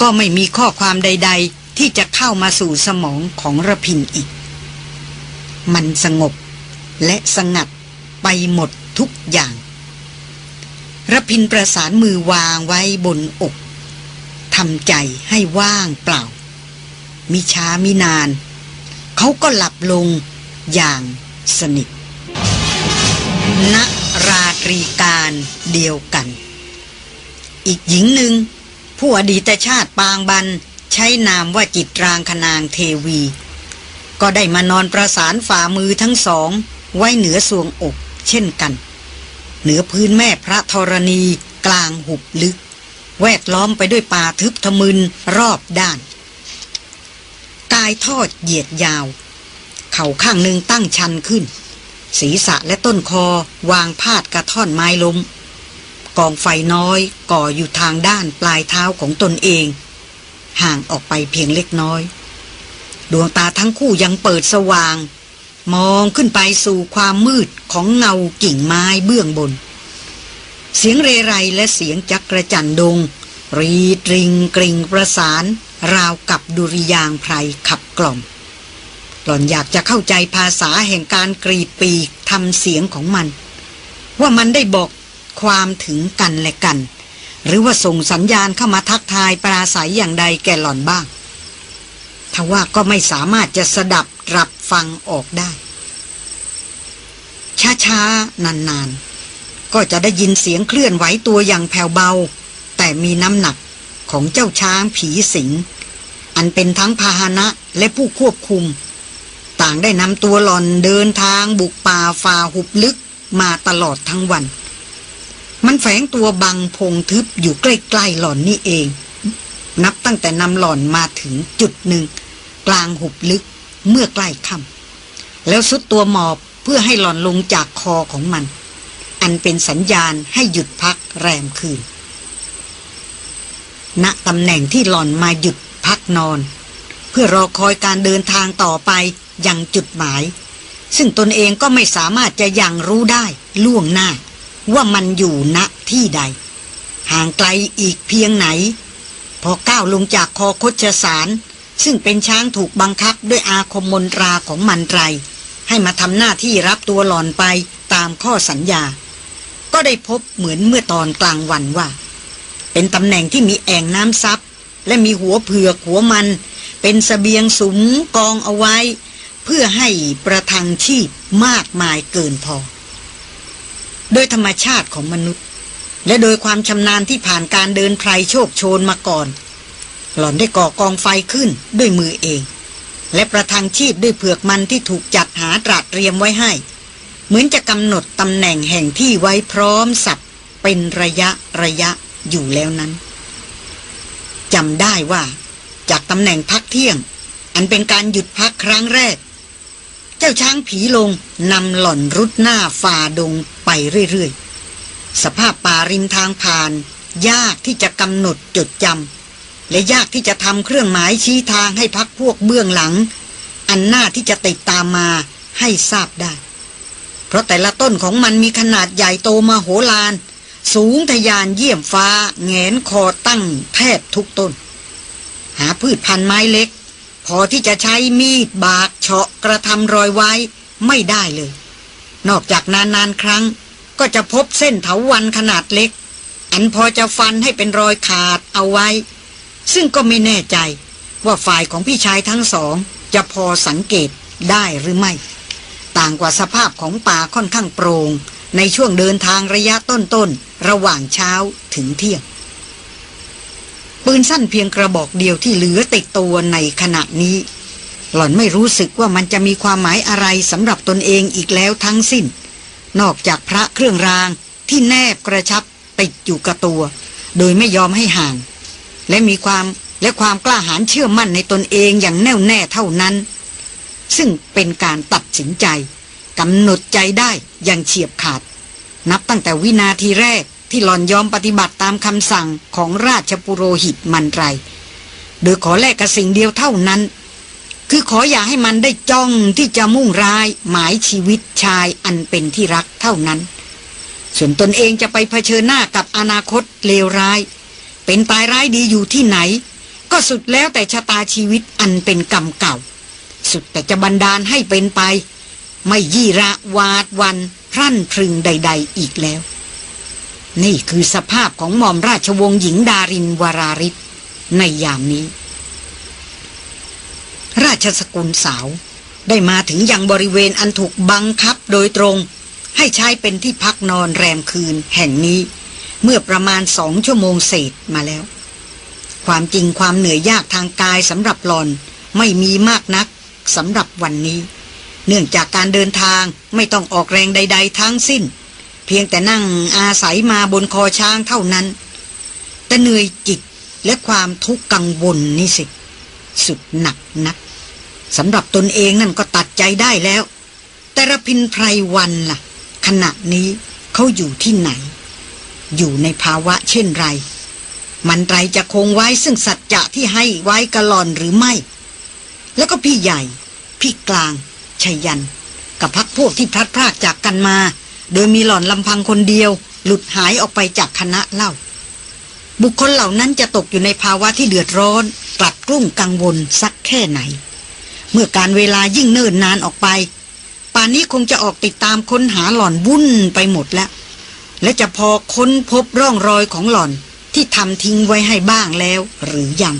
ก็ไม่มีข้อความใด ๆ ที่จะเข้ามาสู่สมองของระพินอีก มันสงบและสงัด ไปหมดทุกอย่างระพินประสานมือวางไว้บนอกทำใจให้ว่างเปล่า มิช้ามินาน เขาก็หลับลงอย่างสนิทณราตรีการเดียวกัน อีกหญิงหนึ่ง ผู้อดีตชาติปางบันใช้นามว่าจิตรางคนางเทวี ก็ได้มานอนประสานฝ่ามือทั้งสอง ไว้เหนือสวงอก เช่นกัน เหนือพื้นแม่พระธรณีกลางหุบลึก แวดล้อมไปด้วยป่าทึบทะมึนรอบด้าน กายทอดเหยียดยาว เข่าข้างหนึ่งตั้งชันขึ้น ศีรษะและต้นคอวางพาดกระท่อนไม้ล้ม กองไฟน้อยก่ออยู่ทางด้านปลายเท้าของตนเอง ห่างออกไปเพียงเล็กน้อย ดวงตาทั้งคู่ยังเปิดสว่าง มองขึ้นไปสู่ความมืดของเงากิ่งไม้เบื้องบน เสียงเรไรและเสียงจักระจันดง รีดริงกริงประสาน ราวกับดุริยางไพรขับกล่อม หล่อนอยากจะเข้าใจภาษาแห่งการกรีดปีกทำเสียงของมัน ว่ามันได้บอกความถึงกันและกัน หรือว่าส่งสัญญาณเข้ามาทักทายปราศัยอย่างใดแก่หล่อนบ้าง ทว่าก็ไม่สามารถจะสดับรับฟังออกได้ ช้าๆ นานๆ ก็จะได้ยินเสียงเคลื่อนไหวตัวอย่างแผ่วเบา แต่มีน้ำหนักของเจ้าช้างผีสิง อันเป็นทั้งพาหนะและผู้ควบคุม ต่างได้นำตัวหล่อนเดินทางบุกป่าฝ่าหุบลึกมาตลอดทั้งวัน มันแฝงตัวบังพงทึบอยู่ใกล้ๆหล่อนนี่เอง นับตั้งแต่นำหล่อนมาถึงจุดหนึ่ง กลางหุบลึกเมื่อใกล้ค่ำแล้วสุดตัวหมอบเพื่อให้หล่อนลงจากคอของมัน อันเป็นสัญญาณให้หยุดพักแรมคืน ณตำแหน่งที่หล่อนมาหยุดพักนอน เพื่อรอคอยการเดินทางต่อไปอยังจุดหมาย ซึ่งตนเองก็ไม่สามารถจะยังรู้ได้ล่วงหน้า ว่ามันอยู่ณที่ใด ห่างไกลอีกเพียงไหน พอก้าวลงจากคอคดชสาร ซึ่งเป็นช้างถูกบังคับด้วยอาคมมนตราของมันไรให้มาทำหน้าที่รับตัวหลอนไปตามข้อสัญญา ก็ได้พบเหมือนเมื่อตอนกลางวันว่า เป็นตำแหน่งที่มีแอ่งน้ำซับและมีหัวเผือกหัวมัน เป็นสเสบียงสุมกองเอาไว้ เพื่อให้ประทังชีพมากมายเกินพอ โดยธรรมชาติของมนุษย์ และโดยความชำนาญที่ผ่านการเดินไพรโชคโชนมาก่อน หล่อนได้ก่อกองไฟขึ้นด้วยมือเอง และประทังชีพด้วยเผือกมันที่ถูกจัดหาตรัสเตรียมไว้ให้ เหมือนจะกำหนดตำแหน่งแห่งที่ไว้พร้อมสับเป็นระยะระยะอยู่แล้วนั้นจำได้ว่า จากตำแหน่งพักเที่ยง อันเป็นการหยุดพักครั้งแรก เจ้าช้างผีลงนำหล่อนรุดหน้าฝ่าดงไปเรื่อยๆ สภาพป่าริมทางผ่าน ยากที่จะกำหนดจดจำ และยากที่จะทำเครื่องหมายชี้ทางให้พักพวกเบื้องหลัง อันหน้าที่จะติดตามมาให้ทราบได้ เพราะแต่ละต้นของมันมีขนาดใหญ่โตมาโหฬารสูงทยานเยี่ยมฟ้าแงนคอตั้งแทบทุกต้น หาพืชพันธุ์ไม้เล็ก พอที่จะใช้มีดบากเฉาะกระทำรอยไว้ไม่ได้เลย นอกจากนานๆครั้ง ก็จะพบเส้นเถาวันขนาดเล็ก อันพอจะฟันให้เป็นรอยขาดเอาไว้ ซึ่งก็ไม่แน่ใจว่าฝ่ายของพี่ชายทั้งสอง จะพอสังเกตได้หรือไม่ ต่างกว่าสภาพของป่าค่อนข้างโปรง่งในช่วงเดินทางระยะต้นๆ ระหว่างเช้าถึงเที่ยง ปืนสั้นเพียงกระบอกเดียวที่เหลือติดตัวในขณะนี้ หล่อนไม่รู้สึกว่ามันจะมีความหมายอะไรสำหรับตนเองอีกแล้วทั้งสิ้น นอกจากพระเครื่องรางที่แนบกระชับติดอยู่กับตัว โดยไม่ยอมให้ห่าง และมีความและความกล้าหาญเชื่อมั่นในตนเองอย่างแน่วแน่เท่านั้น ซึ่งเป็นการตัดสินใจกำหนดใจได้อย่างเฉียบขาด นับตั้งแต่วินาทีแรกที่หลอนยอมปฏิบัติตามคำสั่งของราชปุโรหิตมันไรโดยขอแลกกับสิ่งเดียวเท่านั้น คือขออย่าให้มันได้จ้องที่จะมุ่งร้ายหมายชีวิตชายอันเป็นที่รักเท่านั้น ส่วนตนเองจะไปเผชิญหน้ากับอนาคตเลวร้าย เป็นตายร้ายดีอยู่ที่ไหน ก็สุดแล้วแต่ชะตาชีวิตอันเป็นกรรมเก่า สุดแต่จะบันดาลให้เป็นไป ไม่ยี่ระวาดวันพรั่นพรึงใด ๆ อีกแล้ว นี่คือสภาพของหม่อมราชวงศ์หญิงดารินวราริศในยามนี้ ราชสกุลสาวได้มาถึงยังบริเวณอันถูกบังคับโดยตรง ให้ใช้เป็นที่พักนอนแรมคืนแห่งนี้ เมื่อประมาณสองชั่วโมงเศษมาแล้ว ความจริงความเหนื่อยยากทางกายสำหรับหลอนไม่มีมากนักสำหรับวันนี้ เนื่องจากการเดินทางไม่ต้องออกแรงใด ๆ ทั้งสิ้น เพียงแต่นั่งอาศัยมาบนคอช้างเท่านั้น แต่เหนื่อยจิตและความทุกข์กังวลนี่สิ สุดหนักนักสำหรับตนเองนั่นก็ตัดใจได้แล้ว แต่ระพินไพรวันล่ะ ขณะนี้เขาอยู่ที่ไหน อยู่ในภาวะเช่นไร มันไรจะคงไว้ซึ่งสัจจะที่ให้ไว้กะหลอนหรือไม่ แล้วก็พี่ใหญ่ พี่กลางชยัน กับพักพวกที่พลัดพรากจากกันมา โดยมีหล่อนลำพังคนเดียว หลุดหายออกไปจากคณะเล่า บุคคลเหล่านั้นจะตกอยู่ในภาวะที่เดือดร้อน กลัดกลุ้มกังวลสักแค่ไหน เมื่อการเวลายิ่งเนิ่นนานออกไป ป่านนี้คงจะออกติดตามค้นหาหล่อนวุ่นไปหมดแล้ว และจะพอค้นพบร่องรอยของหล่อนที่ทำทิ้งไว้ให้บ้างแล้วหรือยัง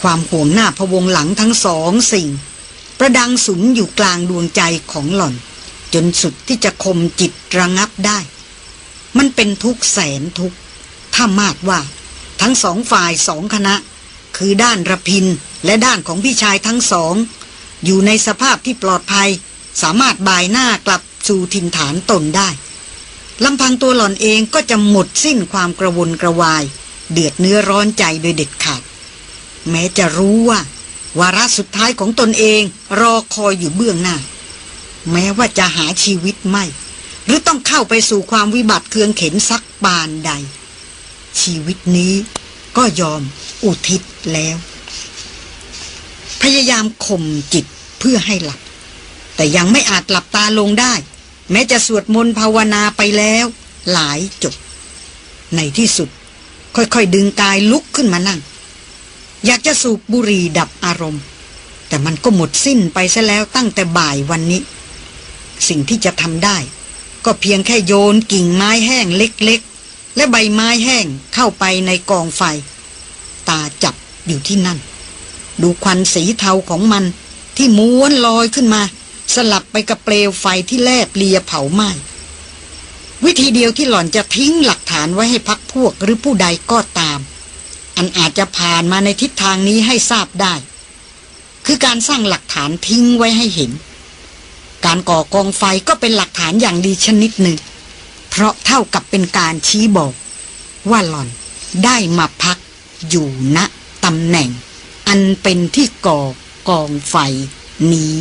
ความห่วงหน้าพวงหลังทั้งสองสิ่ง ประดังสุมอยู่กลางดวงใจของหล่อน จนสุดที่จะคมจิตระงับได้ มันเป็นทุกแสนทุก ถ้ามากว่า ทั้งสองฝ่ายสองคณะ คือด้านระพินและด้านของพี่ชายทั้งสอง อยู่ในสภาพที่ปลอดภัย สามารถบายหน้ากลับสู่ถิ่นฐานตนได้ ลำพังตัวหล่อนเองก็จะหมดสิ้นความกระวนกระวาย เดือดเนื้อร้อนใจโดยเด็ดขาด แม้จะรู้ว่า วาระสุดท้ายของตนเองรอคอยอยู่เบื้องหน้า แม้ว่าจะหาชีวิตไม่ หรือต้องเข้าไปสู่ความวิบัติเคืองเข็นสักปานใด ชีวิตนี้ก็ยอมอุทิศแล้ว พยายามข่มจิตเพื่อให้หลับ แต่ยังไม่อาจหลับตาลงได้ แม้จะสวดมนต์ภาวนาไปแล้ว หลายจบ ในที่สุด ค่อยๆดึงกายลุกขึ้นมานั่ง อยากจะสูบบุหรี่ดับอารมณ์ แต่มันก็หมดสิ้นไปซะแล้วตั้งแต่บ่ายวันนี้ สิ่งที่จะทำได้ ก็เพียงแค่โยนกิ่งไม้แห้งเล็กๆ และใบไม้แห้งเข้าไปในกองไฟ ตาจับอยู่ที่นั่น ดูควันสีเทาของมันที่ม้วนลอยขึ้นมา สลับไปกับเปลวไฟที่แลบเลียเผาไหม้วิธีเดียวที่หล่อนจะทิ้งหลักฐานไว้ให้พักพวกหรือผู้ใดก็ตาม อันอาจจะผ่านมาในทิศทางนี้ให้ทราบได้ คือการสร้างหลักฐานทิ้งไว้ให้เห็น การก่อกองไฟก็เป็นหลักฐานอย่างดีชนิดหนึ่ง เพราะเท่ากับเป็นการชี้บอก ว่าหล่อนได้มาพักอยู่ณตำแหน่ง อันเป็นที่ก่อกองไฟนี้